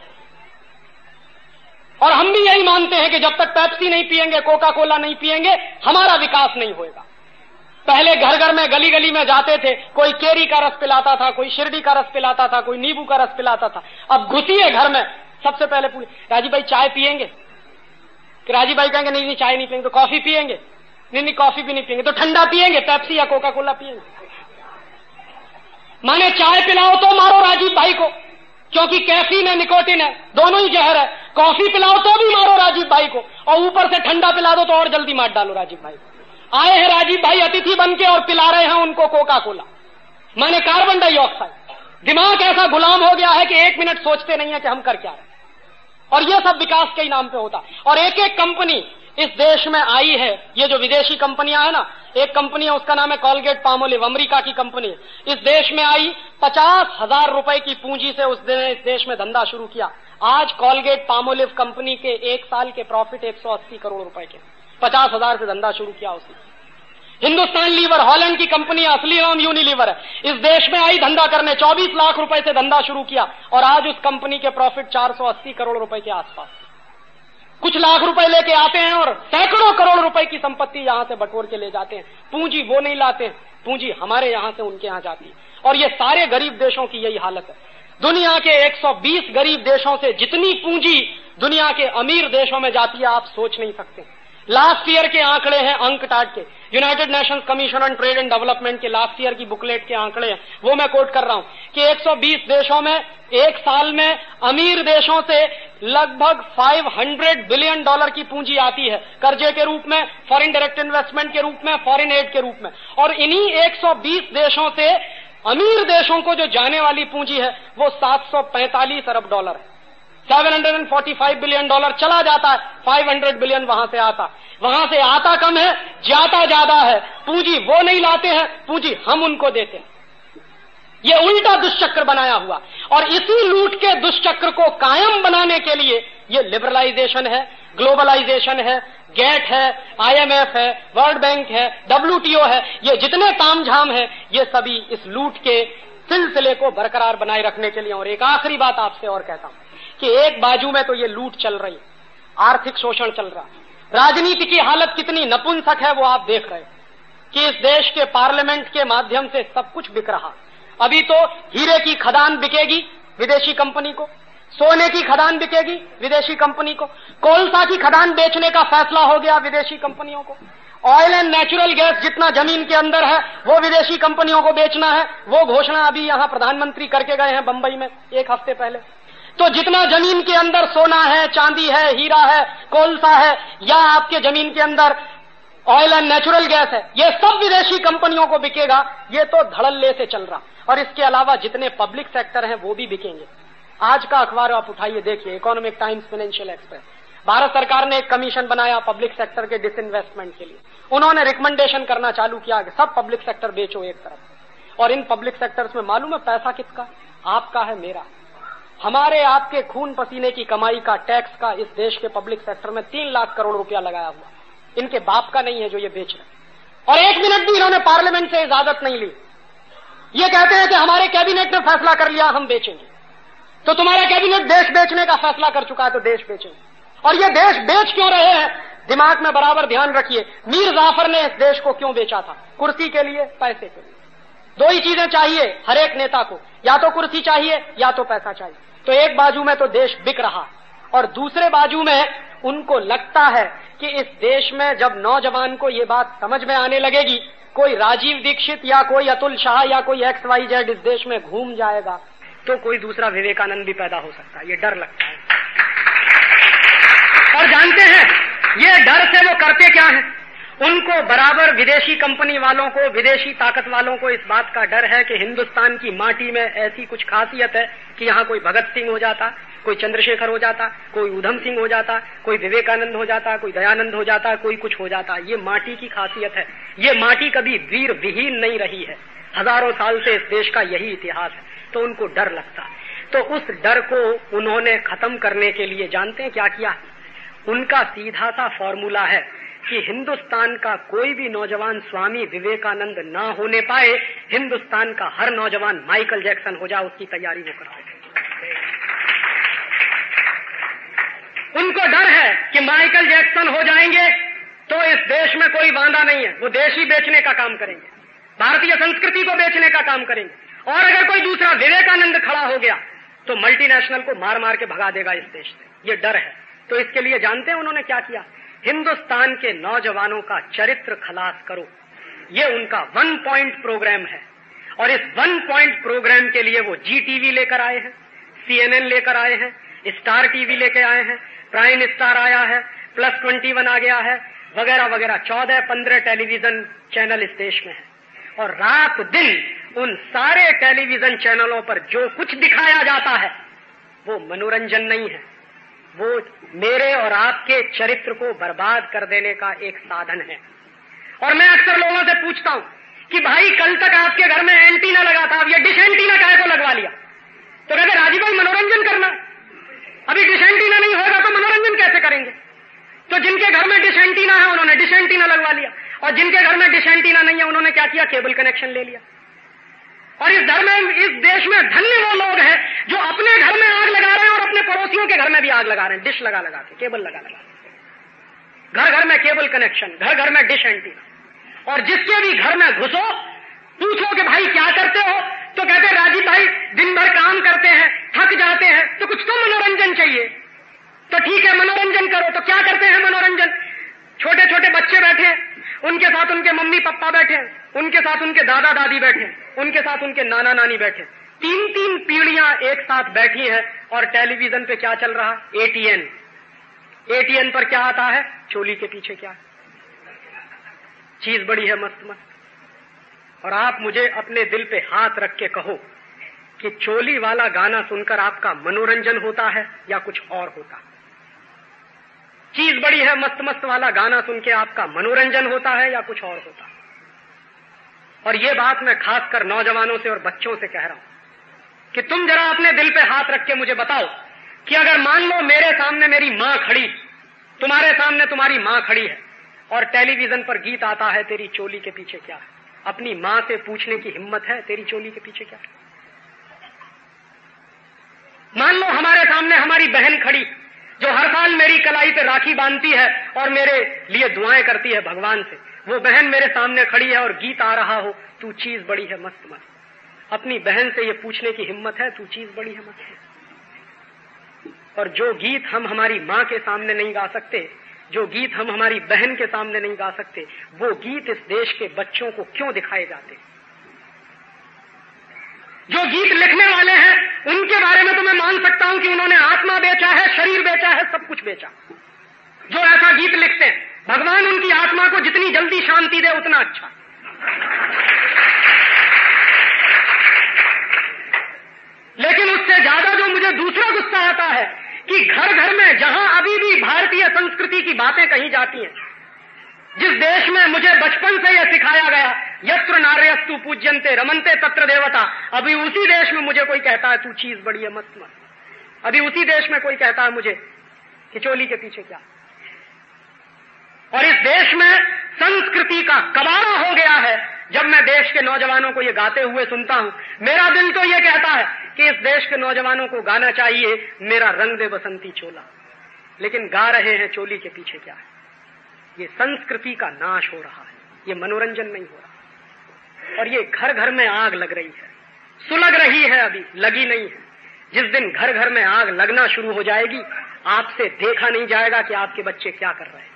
और हम भी यही मानते हैं कि जब तक पैप्सी नहीं पिएँगे कोका कोला नहीं पिएँगे हमारा विकास नहीं होगा पहले घर घर में गली गली में जाते थे, कोई केरी का रस पिलाता था, कोई शिरडी का रस पिलाता था, कोई नींबू का रस पिलाता था। अब घुसिए घर में, सबसे पहले पूछे राजीव भाई, चाय पियेंगे? राजीव भाई कहेंगे, नहीं नहीं, चाय नहीं पियेंगे। तो कॉफ़ी पियेंगे? नहीं नहीं, कॉफ़ी भी नहीं पियेंगे। तो ठंडा पियेंगे, पेप्सी या कोका कोला पियेंगे? माने चाय पिलाओ तो मारो राजीव भाई को, क्योंकि कैफीन है निकोटिन है, दोनों ही जहर है। कॉफ़ी पिलाओ तो भी मारो राजीव भाई को, और ऊपर से ठंडा पिला दो तो और जल्दी मार डालो राजीव भाई आए हैं राजीव भाई अतिथि बन के और पिला रहे हैं उनको कोका कोला माने कार्बन डाइऑक्साइड। दिमाग ऐसा गुलाम हो गया है कि एक मिनट सोचते नहीं है कि हम कर क्या रहे और यह सब विकास के ही नाम पे होता। और एक एक कंपनी इस देश में आई है, ये जो विदेशी कंपनियाँ है ना, एक कंपनी है, उसका नाम है कॉलगेट पामोलिव, अमेरिका की कंपनी। है इस देश में आई, पचास हज़ार रुपए की पूंजी से उसने इस देश में धंधा शुरू किया। आज कॉलगेट पामोलिव कंपनी के एक साल के प्रॉफिट 180 करोड़ रुपए के। पचास हज़ार से धंधा शुरू किया उसने हिंदुस्तान लीवर, हॉलैंड की कंपनी असली नाम यूनिलीवर है। इस देश में आई, धंधा करने 24 लाख रुपए से धंधा शुरू किया। और आज उस कंपनी के प्रॉफिट 480 करोड़ रुपए के आसपास। कुछ लाख रुपए लेके आते हैं और सैकड़ों करोड़ रुपए की संपत्ति यहाँ से बटोर के ले जाते हैं। पूंजी वो नहीं लाते, पूंजी हमारे यहाँ से उनके यहाँ जाती है। और ये सारे गरीब देशों की यही हालत है। दुनिया के 120 गरीब देशों से जितनी पूंजी दुनिया के अमीर देशों में जाती है, आप सोच नहीं सकते। लास्ट ईयर के आंकड़े हैं अंक टाट के। United Nations Commission on Trade and Development के लास्ट ईयर की बुकलेट के आंकड़े हैं। वो मैं कोट कर रहा हूँ कि 120 देशों में, एक साल में अमीर देशों से लगभग 500 बिलियन डॉलर की पूंजी आती है। कर्जे के रूप में फॉरेन डायरेक्ट इन्वेस्टमेंट के रूप में फॉरेन एड के रूप में। और इन्हीं 120 देशों से अमीर देशों को जो जाने वाली पूंजी है, वो 745 अरब डॉलर है। 745 बिलियन डॉलर चला जाता है। 500 बिलियन वहाँ से आता। वहाँ से आता कम है जाता ज़्यादा है। पूंजी वो नहीं लाते हैं, पूंजी हम उनको देते हैं। ये उल्टा दुष्चक्र बनाया हुआ। और इसी लूट के दुष्चक्र को कायम बनाने के लिए ये लिबरलाइजेशन है, ग्लोबलाइजेशन है, गेट है आईएमएफ है, वर्ल्ड बैंक है डब्ल्यूटीओ है, ये जितने तामझाम है, ये सभी इस लूट के सिलसिले को बरकरार बनाए रखने के लिए। और एक आखिरी बात आपसे और कहता हूँ। कि एक बाजू में तो ये लूट चल रही, आर्थिक शोषण चल रहा, राजनीति की हालत कितनी नपुंसक है वो आप देख रहे कि इस देश के पार्लियामेंट के माध्यम से सब कुछ बिक रहा। अभी तो हीरे की खदान बिकेगी विदेशी कंपनी को, सोने की खदान बिकेगी विदेशी कंपनी को, कोलसा की खदान बेचने का फैसला हो गया विदेशी कंपनियों को। ऑयल एंड नेचुरल गैस जितना ज़मीन के अंदर है, वो विदेशी कंपनियों को बेचना है, वो घोषणा अभी यहाँ प्रधानमंत्री करके गए हैं बंबई में, एक हफ़्ते पहले। तो जितना ज़मीन के अंदर सोना है, चांदी है, हीरा है, कोलसा है, या आपके ज़मीन के अंदर ऑयल एंड नेचुरल गैस है, ये सब विदेशी कंपनियों को बिकेगा, ये तो धड़ल्ले से चल रहा। और इसके अलावा जितने पब्लिक सेक्टर हैं, वो भी बिकेंगे। आज का अखबार आप उठाइए, देखिए Economic Times Financial Express Bharat सरकार ने एक कमीशन बनाया पब्लिक सेक्टर के डिसइन्वेस्टमेंट के लिए। उन्होंने रिकमेंडेशन करना चालू किया, सब पब्लिक सेक्टर बेचो एक तरफ़। और इन पब्लिक सेक्टर्स में मालूम है पैसा किसका? आपका है मेरा। हमारे आपके खून पसीने की कमाई का टैक्स का इस देश के पब्लिक सेक्टर में तीन लाख करोड़ रुपया लगाया हुआ इनके बाप का नहीं है जो ये बेच रहे और एक मिनट भी इन्होंने पार्लियामेंट से इजाज़त नहीं ली। ये कहते हैं कि हमारे कैबिनेट ने फैसला कर लिया, हम बेचेंगे। तो तुम्हारा कैबिनेट देश बेचने का फैसला कर चुका है तो देश बेचेंगे। और ये देश बेच क्यों रहे हैं? दिमाग में बराबर ध्यान रखिए, मीर जाफ़र ने इस देश को क्यों बेचा था? कुर्सी के लिए, पैसे के लिए। दो ही चीज़ें चाहिए, हर एक नेता को। या तो कुर्सी चाहिए, या तो पैसा चाहिए। तो एक बाजू में तो देश बिक रहा और दूसरे बाजू में उनको लगता है कि इस देश में जब नौजवान को ये बात समझ में आने लगेगी, कोई राजीव दीक्षित या कोई अतुल शाह या कोई एक्स वाई जेड इस देश में घूम जाएगा तो कोई दूसरा विवेकानंद भी पैदा हो सकता है। ये डर लगता है। और जानते हैं, ये डर से वो करते क्या है? उनको बराबर विदेशी कंपनी वालों को, विदेशी ताकत वालों को इस बात का डर है कि हिंदुस्तान की माटी में ऐसी कुछ खासियत है कि यहाँ कोई भगत सिंह हो जाता, कोई चंद्रशेखर हो जाता, कोई उधम सिंह हो जाता, कोई विवेकानंद हो जाता, कोई दयानंद हो जाता, कोई कुछ हो जाता। ये माटी की खासियत है। ये माटी कभी वीर विहीन नहीं रही है। हज़ारों साल से इस देश का यही इतिहास है। तो उनको डर लगता। तो उस डर को उन्होंने खत्म करने के लिए जानते हैं क्या किया? उनका सीधा सा फॉर्मूला है। कि हिंदुस्तान का कोई भी नौजवान स्वामी विवेकानंद ना होने पाए, हिंदुस्तान का हर नौजवान माइकल जैक्सन हो जाए उसकी तैयारी वो कराए उनको डर है कि माइकल जैक्सन हो जाएँगे तो इस देश में कोई बांधा नहीं है। वो देश ही बेचने का काम करेंगे। भारतीय संस्कृति को बेचने का काम करेंगे। और अगर कोई दूसरा विवेकानंद खड़ा हो गया तो मल्टीनेशनल को मार मार के भगा देगा इस देश से। ये डर है। तो इसके लिए जानते हैं उन्होंने क्या किया? हिंदुस्तान के नौजवानों का चरित्र खलास करो। ये उनका वन पॉइंट प्रोग्राम है। और इस वन पॉइंट प्रोग्राम के लिए वो जी टीवी लेकर आए हैं सीएनएन लेकर आए हैं स्टार टीवी लेकर आए हैं प्राइम स्टार आया है प्लस ट्वेंटी वन आ गया है, वगैरह वगैरह। चौदह, पंद्रह टेलीविज़न चैनल इस देश में है। और रात दिन उन सारे टेलीविज़न चैनलों पर जो कुछ दिखाया जाता है, वो मनोरंजन नहीं है। वो मेरे और आपके चरित्र को बर्बाद कर देने का एक साधन है। और मैं अक्सर लोगों से पूछता हूँ कि भाई, कल तक आपके घर में एंटीना लगा था, अब ये डिश एंटीना काय को लगवा लिया? तो कहते राजीव भाई, मनोरंजन करना। अभी डिश एंटीना नहीं होगा तो मनोरंजन कैसे करेंगे? तो जिनके घर में डिश एंटीना है, उन्होंने डिश एंटीना लगवा लिया। और जिनके घर में डिश एंटीना नहीं है, उन्होंने क्या किया? केबल कनेक्शन ले लिया। और इस घर में, इस देश में धन्य वो लोग हैं जो अपने घर में आग लगा रहे हैं और अपने पड़ोसियों के घर में भी आग लगा रहे हैं। डिश लगा लगा के, केबल लगा लगा घर घर में केबल कनेक्शन, घर घर में डिश एंटीना और जिसके भी घर में घुसो, पूछो कि भाई क्या करते हो? तो कहते राजीव भाई, दिन भर काम करते हैं, थक जाते हैं तो कुछ तो मनोरंजन चाहिए। तो ठीक है, मनोरंजन करो तो क्या करते हैं मनोरंजन? छोटे छोटे बच्चे बैठे हैं उनके साथ उनके मम्मी पप्पा बैठे उनके साथ उनके दादा दादी बैठे उनके साथ उनके नाना नानी बैठे तीन तीन पीढ़ियाँ एक साथ बैठी है और टेलीविज़न पे क्या चल रहा? एटीएन एटीएन पर क्या आता है? चोली के पीछे क्या? चीज़ बड़ी है, मस्त मस्त। और आप मुझे अपने दिल पे हाथ रख के कहो कि चोली वाला गाना सुनकर आपका मनोरंजन होता है या कुछ और होता है? चीज़ बड़ी है, मस्त मस्त वाला गाना सुन के आपका मनोरंजन होता है या कुछ और होता है? और ये बात मैं खासकर नौजवानों से और बच्चों से कह रहा हूँ कि तुम जरा अपने दिल पे हाथ रख के मुझे बताओ कि अगर मान लो मेरे सामने मेरी माँ खड़ी, तुम्हारे सामने तुम्हारी माँ खड़ी है और टेलीविज़न पर गीत आता है, तेरी चोली के पीछे क्या है? अपनी माँ से पूछने की हिम्मत है, तेरी चोली के पीछे क्या है? मान लो हमारे सामने हमारी बहन खड़ी जो हर साल मेरी कलाई पे राखी बांधती है और मेरे लिए दुआएँ करती है भगवान से, वो बहन मेरे सामने खड़ी है और गीत आ रहा हो, तू चीज़ बड़ी है, मस्त मस्त। अपनी बहन से ये पूछने की हिम्मत है, तू चीज़ बड़ी है, मस्त और जो गीत हम हमारी माँ के सामने नहीं गा सकते, जो गीत हम हमारी बहन के सामने नहीं गा सकते, वो गीत इस देश के बच्चों को क्यों दिखाए जाते? जो गीत लिखने वाले हैं मान सकता हूँ कि उन्होंने आत्मा बेचा है, शरीर बेचा है, सब कुछ बेचा। जो ऐसा गीत लिखते हैं, भगवान उनकी आत्मा को जितनी जल्दी शांति दे, उतना अच्छा। लेकिन उससे ज़्यादा जो मुझे दूसरा गुस्सा आता है कि घर घर में जहाँ अभी भी भारतीय संस्कृति की बातें कही जाती हैं, जिस देश में मुझे बचपन से यह सिखाया गया, यत्र नार्यस्तु पूज्यंते रमनते तत्र देवता, अभी उसी देश में मुझे कोई कहता है, तू चीज़ बड़ी है, मत मत अभी उसी देश में कोई कहता है मुझे कि चोली के पीछे क्या? और इस देश में संस्कृति का कबाड़ा हो गया है। जब मैं देश के नौजवानों को ये गाते हुए सुनता हूँ, मेरा दिल तो ये कहता है कि इस देश के नौजवानों को गाना चाहिए, मेरा रंग दे बसंती चोला। लेकिन गा रहे हैं चोली के पीछे क्या है? ये संस्कृति का नाश हो रहा है। ये मनोरंजन नहीं हो रहा। और ये घर घर में आग लग रही है। सुलग रही है अभी, लगी नहीं है। जिस दिन घर घर में आग लगना शुरू हो जाएगी, आपसे देखा नहीं जाएगा कि आपके बच्चे क्या कर रहे हैं।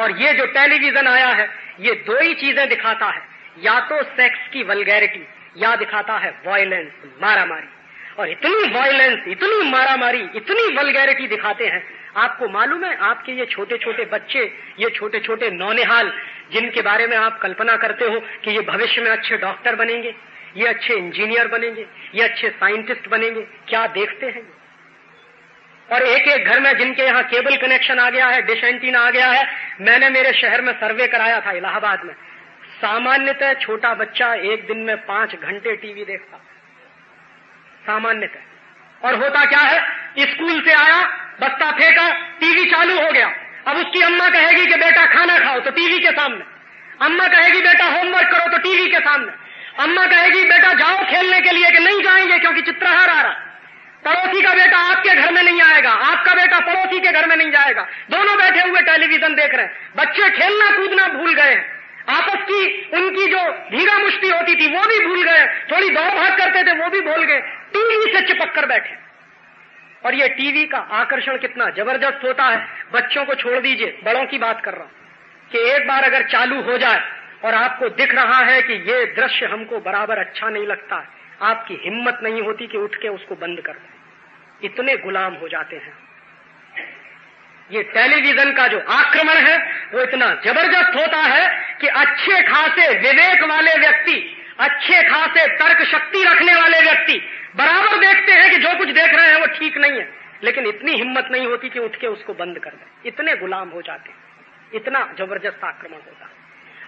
और ये जो टेलीविज़न आया है, ये दो ही चीज़ें दिखाता है। या तो सेक्स की वलगैरिटी या दिखाता है वायलेंस मारामारी। और इतनी वायलेंस इतनी मारामारी, इतनी वलगैरिटी दिखाते हैं। आपको मालूम है, आपके ये छोटे छोटे बच्चे, ये छोटे छोटे नौनिहाल, जिनके बारे में आप कल्पना करते हो कि ये भविष्य में अच्छे डॉक्टर बनेंगे। ये अच्छे इंजीनियर बनेंगे, ये अच्छे साइंटिस्ट बनेंगे, क्या देखते हैं? और एक एक घर में जिनके यहाँ केबल कनेक्शन आ गया है, डिश एंटीना आ गया है, मैंने मेरे शहर में सर्वे कराया था इलाहाबाद में। सामान्यतः छोटा बच्चा एक दिन में पाँच घंटे टीवी देखता। सामान्यतः। और होता क्या है? स्कूल से आया, बस्ता फेंका, टीवी चालू हो गया। अब उसकी अम्मा कहेगी कि बेटा खाना खाओ तो टीवी के सामने। अम्मा कहेगी, बेटा होमवर्क करो तो टीवी के सामने। अम्मा कहेगी, बेटा, जाओ खेलने के लिए कि नहीं जाएँगे क्योंकि चित्रहार आ रहा पड़ोसी का बेटा आपके घर में नहीं आएगा, आपका बेटा पड़ोसी के घर में नहीं जाएगा। दोनों बैठे हुए टेलीविज़न देख रहे हैं। बच्चे खेलना कूदना भूल गए हैं। आपस की, उनकी जो धीरा मुश्ती होती थी, वो भी भूल गए थोड़ी दौड़ भाग करते थे, वो भी भूल गए। टीवी से चिपक कर बैठे। और ये टीवी का आकर्षण कितना ज़बरदस्त होता है। बच्चों को छोड़ दीजिए, बड़ों की बात कर रहा हूँ कि एक बार अगर चालू हो जाए और आपको दिख रहा है कि ये दृश्य हमको बराबर अच्छा नहीं लगता। आपकी हिम्मत नहीं होती कि उठ के उसको बंद कर दें। इतने गुलाम हो जाते हैं। ये टेलीविज़न का जो आक्रमण है, वो इतना ज़बरदस्त होता है कि अच्छे खासे विवेक वाले व्यक्ति, अच्छे खासे तर्क शक्ति रखने वाले व्यक्ति बराबर देखते हैं कि जो कुछ देख रहे हैं वो ठीक नहीं है। लेकिन इतनी हिम्मत नहीं होती कि उठ के उसको बंद कर दे। इतने गुलाम हो जाते हैं। इतना ज़बरदस्त आक्रमण होता है।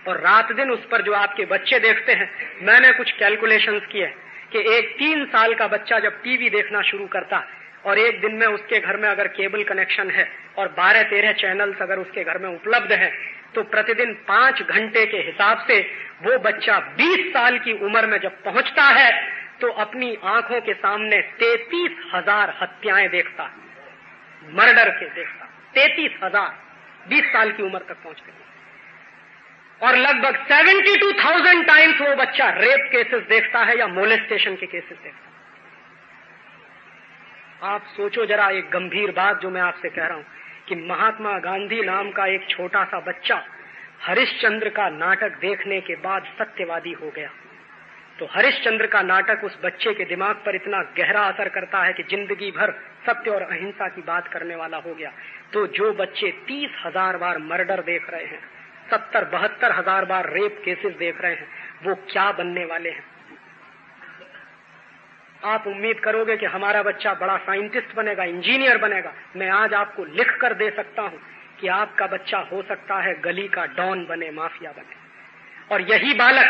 और रात दिन उस पर जो आपके बच्चे देखते हैं, मैंने कुछ कैलकुलेशंस किए कि एक तीन साल का बच्चा जब टीवी देखना शुरू करता और एक दिन में उसके घर में अगर केबल कनेक्शन है और बारह तेरह चैनल्स अगर उसके घर में उपलब्ध है तो प्रतिदिन पाँच घंटे के हिसाब से वो बच्चा बीस साल की उम्र में जब पहुँचता है तो अपनी आँखों के सामने तैतीस हज़ार हत्याएँ देखता, मर्डर के देखता, तैतीस हज़ार बीस साल की उम्र तक पहुँचते। और लगभग सेवेंटी टू थाउज़ेंड टाइम्स वो बच्चा रेप केसेस देखता है या मोलेस्टेशन के केसेस देखता है। आप सोचो जरा एक गंभीर बात जो मैं आपसे कह रहा हूँ कि महात्मा गांधी नाम का एक छोटा सा बच्चा हरिश्चंद्र का नाटक देखने के बाद सत्यवादी हो गया। तो हरिश्चंद्र का नाटक उस बच्चे के दिमाग पर इतना गहरा असर करता है कि ज़िंदगी भर सत्य और अहिंसा की बात करने वाला हो गया। तो जो बच्चे तीस हज़ार बार मर्डर देख रहे हैं सत्तर, बहत्तर हज़ार बार रेप केसेस देख रहे हैं। वो क्या बनने वाले हैं? आप उम्मीद करोगे कि हमारा बच्चा बड़ा साइंटिस्ट बनेगा, इंजीनियर बनेगा। मैं आज आपको लिख कर दे सकता हूँ कि आपका बच्चा हो सकता है गली का डॉन बने, माफिया बने। और यही बालक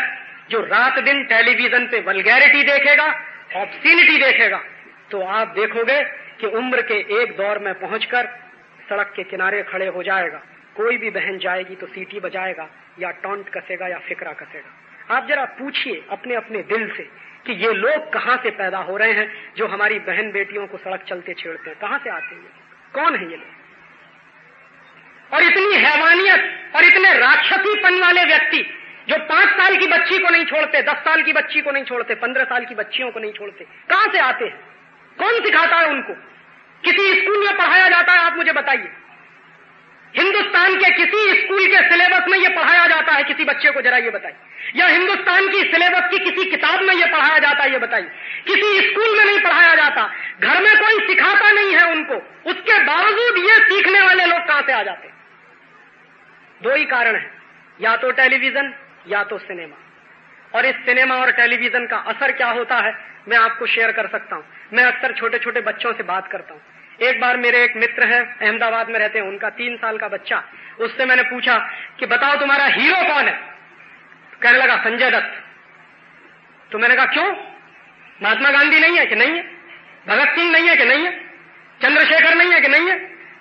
जो रात दिन टेलीविज़न पे वलगैरिटी देखेगा ऑप्सिनिटी देखेगा तो आप देखोगे कि उम्र के एक दौर में पहुंचकर सड़क के किनारे खड़े हो जाएगा। कोई भी बहन जाएगी तो सीटी बजाएगा, या टॉन्ट कसेगा, या फिक्रा कसेगा। आप जरा पूछिए अपने अपने दिल से कि ये लोग कहाँ से पैदा हो रहे हैं जो हमारी बहन बेटियों को सड़क चलते छेड़ते हैं? कहाँ से आते हैं कौन है ये लोग? और इतनी हैवानियत और इतने राक्षसीपन वाले व्यक्ति जो पाँच साल की बच्ची को नहीं छोड़ते, दस साल की बच्ची को नहीं छोड़ते, पंद्रह साल की बच्चियों को नहीं छोड़ते, कहाँ से आते हैं? कौन सिखाता है उनको? किसी स्कूल में पढ़ाया जाता है, आप मुझे बताइए। हिंदुस्तान के किसी स्कूल के सिलेबस में यह पढ़ाया जाता है, किसी बच्चे को जरा ये बताइए। या हिंदुस्तान की सिलेबस की किसी किताब में यह पढ़ाया जाता है, ये बताइए। किसी स्कूल में नहीं पढ़ाया जाता। घर में कोई सिखाता नहीं है उनको। उसके बावजूद ये सीखने वाले लोग कहाँ से आ जाते? दो ही कारण है। या तो टेलीविज़न, या तो सिनेमा। और इस सिनेमा और टेलीविज़न का असर क्या होता है, मैं आपको शेयर कर सकता हूँ। मैं अक्सर छोटे छोटे बच्चों से बात करता हूँ। एक बार मेरे एक मित्र हैं, अहमदाबाद में रहते हैं, उनका तीन साल का बच्चा। उससे मैंने पूछा कि बताओ तुम्हारा हीरो कौन है? कहने लगा, संजय दत्त। तो मैंने कहा, क्यों? महात्मा गांधी नहीं है कि नहीं है? भगत सिंह नहीं है कि नहीं है? चंद्रशेखर नहीं है कि नहीं है?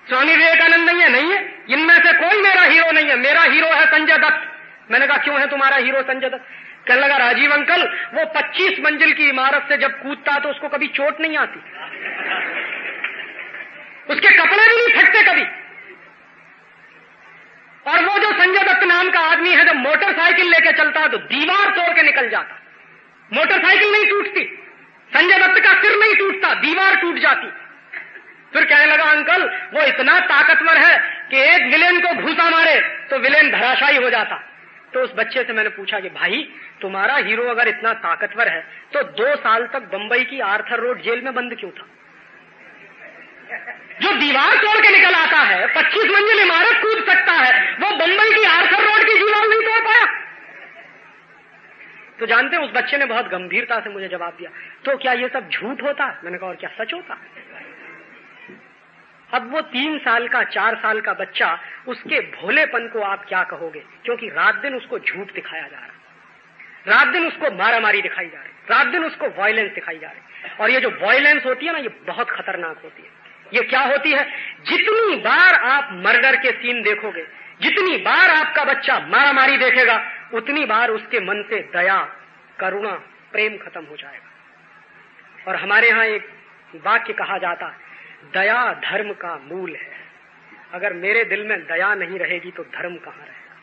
स्वामी विवेकानंद नहीं है? नहीं है? इनमें से कोई मेरा हीरो नहीं है। मेरा हीरो है संजय दत्त। मैंने कहा, क्यों है तुम्हारा हीरो संजय दत्त? कहने लगा, राजीव अंकल, वो 25 मंजिल की इमारत से जब कूदता तो उसको कभी चोट नहीं आती। उसके कपड़े भी नहीं फटते कभी। और वो जो संजय दत्त नाम का आदमी है, जब मोटरसाइकिल लेके चलता है तो दीवार तोड़ के निकल जाता। मोटरसाइकिल नहीं टूटती। संजय दत्त का सिर नहीं टूटता, दीवार टूट जाती। फिर कहने लगा, अंकल, वो इतना ताकतवर है कि एक विलेन को घूसा मारे तो विलेन धराशायी हो जाता। तो उस बच्चे से मैंने पूछा कि, भाई, तुम्हारा हीरो अगर इतना ताकतवर है तो दो साल तक बंबई की आर्थर रोड जेल में बंद क्यों था? जो दीवार तोड़ के निकल आता है, पच्चीस मंजिल इमारत कूद सकता है, वो बंबई की आर्थर रोड की दीवार नहीं तोड़ पाया। तो जानते हैं, उस बच्चे ने बहुत गंभीरता से मुझे जवाब दिया तो क्या ये सब झूठ होता? मैंने कहा, और क्या सच होता? अब वो तीन साल का, चार साल का बच्चा, उसके भोलेपन को आप क्या कहोगे? क्योंकि रात दिन उसको झूठ दिखाया जा रहा रात दिन उसको मारामारी दिखाई जा रही रात दिन उसको वायलेंस दिखाई जा रही और ये जो वायलेंस होती है ना, ये बहुत खतरनाक होती है। ये क्या होती है? जितनी बार आप मर्डर के सीन देखोगे, जितनी बार आपका बच्चा मारामारी देखेगा, उतनी बार उसके मन से दया, करुणा, प्रेम खत्म हो जाएगा। और हमारे यहाँ एक वाक्य कहा जाता है, दया धर्म का मूल है। अगर मेरे दिल में दया नहीं रहेगी तो धर्म कहाँ रहेगा?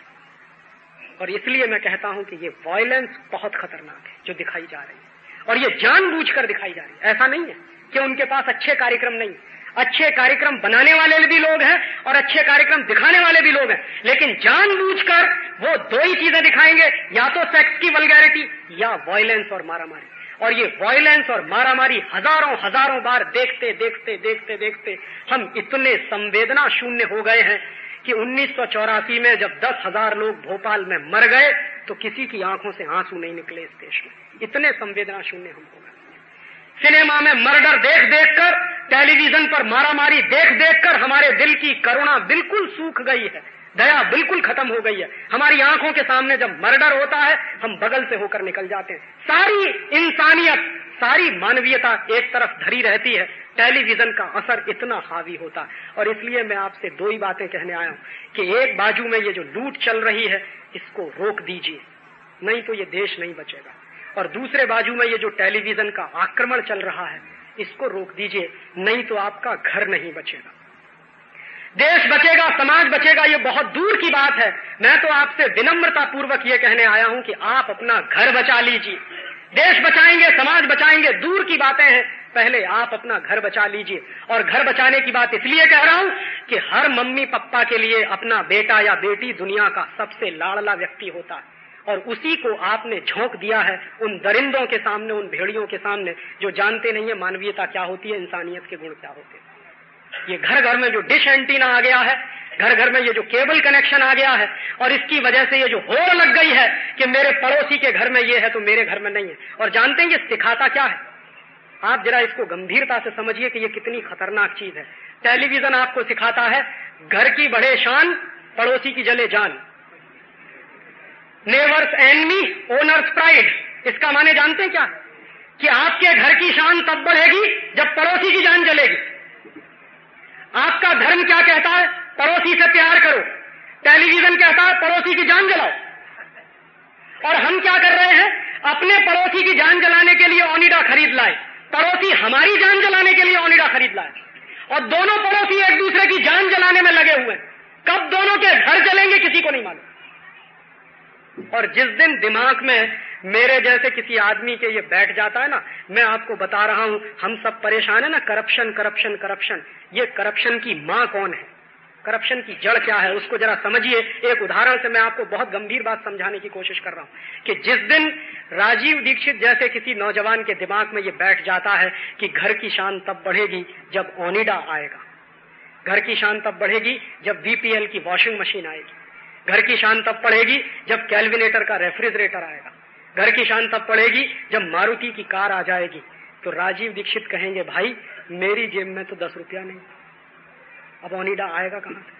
और इसलिए मैं कहता हूँ कि ये वायलेंस बहुत खतरनाक है, जो दिखाई जा रही है। और ये जानबूझकर दिखाई जा रही है। ऐसा नहीं है कि उनके पास अच्छे कार्यक्रम नहीं अच्छे कार्यक्रम बनाने वाले भी लोग हैं और अच्छे कार्यक्रम दिखाने वाले भी लोग हैं। लेकिन जानबूझकर वो दो ही चीज़ें दिखाएँगे, या तो सेक्स की वलगैरिटी या वायलेंस और मारामारी। और ये वायलेंस और मारामारी हज़ारों हज़ारों बार देखते देखते देखते देखते हम इतने संवेदना शून्य हो गए हैं कि उन्नीस सौ चौरासी में जब दस हज़ार लोग भोपाल में मर गए तो किसी की आँखों से आँसू नहीं निकले इस देश में। इतने संवेदना शून्य हम सिनेमा में मर्डर देख देख कर टेलीविज़न पर मारामारी देख देख कर हमारे दिल की करुणा बिल्कुल सूख गई है। दया बिल्कुल खत्म हो गई है। हमारी आँखों के सामने जब मर्डर होता है, हम बगल से होकर निकल जाते हैं। सारी इंसानियत, सारी मानवीयता एक तरफ़ धरी रहती है। टेलीविज़न का असर इतना हावी होता है। और इसलिए मैं आपसे दो ही बातें कहने आया हूँ कि एक बाजू में ये जो लूट चल रही है, इसको रोक दीजिए। नहीं तो ये देश नहीं बचेगा। और दूसरे बाजू में ये जो टेलीविज़न का आक्रमण चल रहा है, इसको रोक दीजिए, नहीं तो आपका घर नहीं बचेगा। देश बचेगा, समाज बचेगा, ये बहुत दूर की बात है। मैं तो आपसे विनम्रता पूर्वक ये कहने आया हूँ कि आप अपना घर बचा लीजिए। देश बचाएँगे, समाज बचाएँगे, दूर की बातें हैं। पहले आप अपना घर बचा लीजिए। और घर बचाने की बात इसलिए कह रहा हूँ कि हर मम्मी पप्पा के लिए अपना बेटा या बेटी दुनिया का सबसे लाड़ला व्यक्ति होता है। और उसी को आपने झोंक दिया है उन दरिंदों के सामने, उन भेड़ियों के सामने, जो जानते नहीं है मानवीयता क्या होती है, इंसानियत के गुण क्या होते हैं। ये घर घर में जो डिश एंटीना आ गया है, घर घर में ये जो केबल कनेक्शन आ गया है, और इसकी वजह से ये जो होड़ लग गई है कि मेरे पड़ोसी के घर में ये है तो मेरे घर में नहीं है। और जानते हैं ये सिखाता क्या है? आप जरा इसको गंभीरता से समझिए कि ये कितनी खतरनाक चीज़ है। टेलीविज़न आपको सिखाता है, घर की बड़े शान, पड़ोसी की जले जान। Neighbour's enemy, owner's pride. इसका माने जानते हैं क्या? कि आपके घर की शान तब बढ़ेगी जब पड़ोसी की जान जलेगी। आपका धर्म क्या कहता है? पड़ोसी से प्यार करो। टेलीविज़न कहता है, पड़ोसी की जान जलाओ। और हम क्या कर रहे हैं? अपने पड़ोसी की जान जलाने के लिए ओनिडा खरीद लाए। पड़ोसी हमारी जान जलाने के लिए ओनिडा खरीद लाए। और दोनों पड़ोसी एक दूसरे की जान जलाने में लगे हुए कब दोनों के घर जलेंगे किसी को नहीं मालूम। और जिस दिन दिमाग में मेरे जैसे किसी आदमी के ये बैठ जाता है ना, मैं आपको बता रहा हूँ, हम सब परेशान है ना करप्शन करप्शन करप्शन ये करप्शन की माँ कौन है? करप्शन की जड़ क्या है? उसको जरा समझिए। एक उदाहरण से मैं आपको बहुत गंभीर बात समझाने की कोशिश कर रहा हूँ कि जिस दिन राजीव दीक्षित जैसे किसी नौजवान के दिमाग में ये बैठ जाता है कि घर की शान तब बढ़ेगी जब ओनिडा आएगा। घर की शान तब बढ़ेगी जब बीपीएल की वॉशिंग मशीन आएगी। घर की शान तब पड़ेगी जब कैलविनेटर का रेफ्रिजरेटर आएगा। घर की शान तब पड़ेगी जब मारुति की कार आ जाएगी। तो राजीव दीक्षित कहेंगे, भाई, मेरी जेब में तो दस रुपया नहीं। अब ओनिडा आएगा कहाँ से?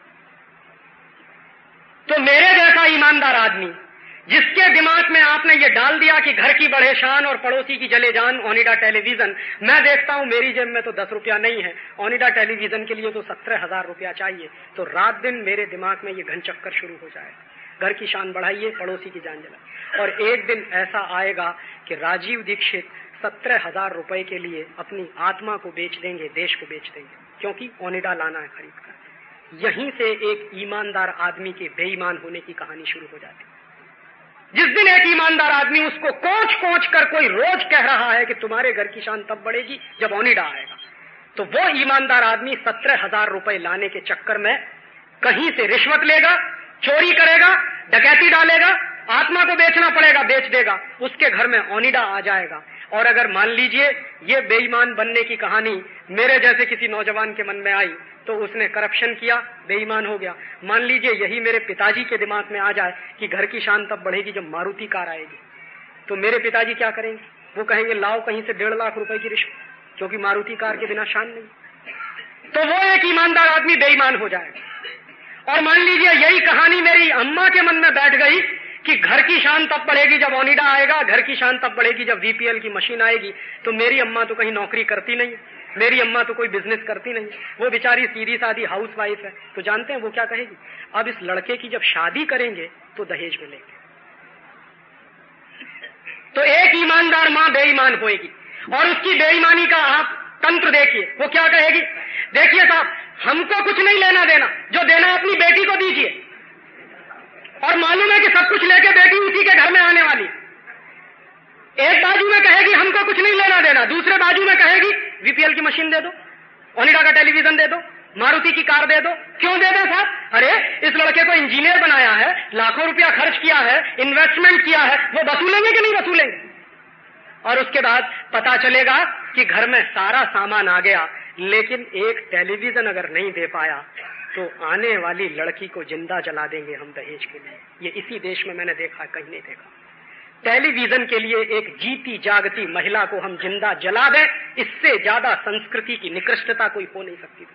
तो मेरे जैसा ईमानदार आदमी जिसके दिमाग में आपने ये डाल दिया कि घर की बढ़े शान और पड़ोसी की जले जान ओनिडा टेलीविज़न, मैं देखता हूँ मेरी जेब में तो दस रुपया नहीं है। ओनिडा टेलीविज़न के लिए तो सत्रह हज़ार रुपया चाहिए। तो रात दिन मेरे दिमाग में ये घन चक्कर शुरू हो जाएगा घर की शान बढ़ाइए, पड़ोसी की जान जलाइए। और एक दिन ऐसा आएगा कि राजीव दीक्षित सत्रह हज़ार रुपए के लिए अपनी आत्मा को बेच देंगे, देश को बेच देंगे, क्योंकि ओनिडा लाना है खरीद कर यहीं से एक ईमानदार आदमी के बेईमान होने की कहानी शुरू हो जाती जिस दिन एक ईमानदार आदमी उसको कोच कोच कर कोई रोज कह रहा है कि तुम्हारे घर की शान तब बढ़ेगी जब ओनिडा आएगा। तो वो ईमानदार आदमी सत्रह हज़ार रुपए लाने के चक्कर में कहीं से रिश्वत लेगा, चोरी करेगा, डकैती डालेगा आत्मा को बेचना पड़ेगा, बेच देगा। उसके घर में ओनिडा आ जाएगा। और अगर मान लीजिए, ये बेईमान बनने की कहानी मेरे जैसे किसी नौजवान के मन में आई तो उसने करप्शन किया, बेईमान हो गया। मान लीजिए, यही मेरे पिताजी के दिमाग में आ जाए कि घर की शान तब बढ़ेगी जब मारुति कार आएगी। तो मेरे पिताजी क्या करेंगे? वो कहेंगे, लाओ कहीं से डेढ़ लाख रुपए की रिश्वत, क्योंकि मारुति कार के बिना शान नहीं। तो वो एक ईमानदार आदमी बेईमान हो जाएगा। और मान लीजिए, यही कहानी मेरी अम्मा के मन में बैठ गई कि घर की शान तब बढ़ेगी जब ओनिडा आएगा, घर की शान तब बढ़ेगी जब वीपीएल की मशीन आएगी। तो मेरी अम्मा तो कहीं नौकरी करती नहीं मेरी अम्मा तो कोई बिज़नेस करती नहीं वो बेचारी सीधी साधी हाउस वाइफ है। तो जानते हैं वो क्या कहेगी? अब इस लड़के की जब शादी करेंगे तो दहेज मिलेंगे। तो एक ईमानदार माँ बेईमान होएगी। और उसकी बेईमानी का आप तंत्र देखिए। वो क्या कहेगी? देखिए साहब, हमको कुछ नहीं लेना देना। जो देना अपनी बेटी को दीजिए। और मालूम है कि सब कुछ लेके बेटी उसी के घर में आने वाली। एक बाजू में कहेगी, हमको कुछ नहीं लेना देना। दूसरे बाजू में कहेगी, वीपीएल की मशीन दे दो, ओनिडा का टेलीविज़न दे दो, मारुति की कार दे दो। क्यों दे दो साहब? अरे, इस लड़के को इंजीनियर बनाया है, लाखों रुपया खर्च किया है इन्वेस्टमेंट किया है, वो वसूलेंगे कि नहीं वसूलेंगे? और उसके बाद पता चलेगा कि घर में सारा सामान आ गया, लेकिन एक टेलीविज़न अगर नहीं दे पाया तो आने वाली लड़की को ज़िंदा जला देंगे हम दहेज के लिए। ये इसी देश में मैंने देखा कहीं नहीं देखा। टेलीविज़न के लिए एक जीती जागती महिला को हम ज़िंदा जला दें, इससे ज़्यादा संस्कृति की निकृष्टता कोई हो नहीं सकती।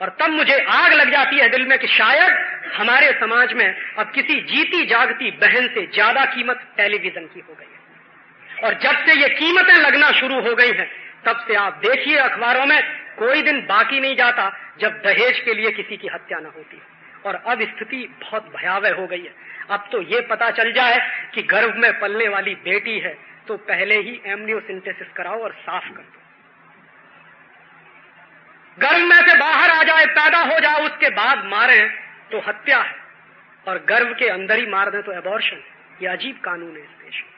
और तब मुझे आग लग जाती है दिल में कि शायद हमारे समाज में अब किसी जीती जागती बहन से ज़्यादा कीमत टेलीविज़न की हो गई है। और जब से ये कीमतें लगना शुरू हो गई हैं, तब से आप देखिए अखबारों में, कोई दिन बाकी नहीं जाता। जब दहेज के लिए किसी की हत्या न होती। और अब स्थिति बहुत भयावह हो गई है। अब तो ये पता चल जाए कि गर्भ में पलने वाली बेटी है तो पहले ही एमनियोसिंथेसिस कराओ और साफ़ कर दो। गर्भ में से बाहर आ जाए, पैदा हो जाए उसके बाद मारे तो हत्या है। और गर्भ के अंदर ही मार दे तो एबॉर्शन ये अजीब कानून है इस देश में।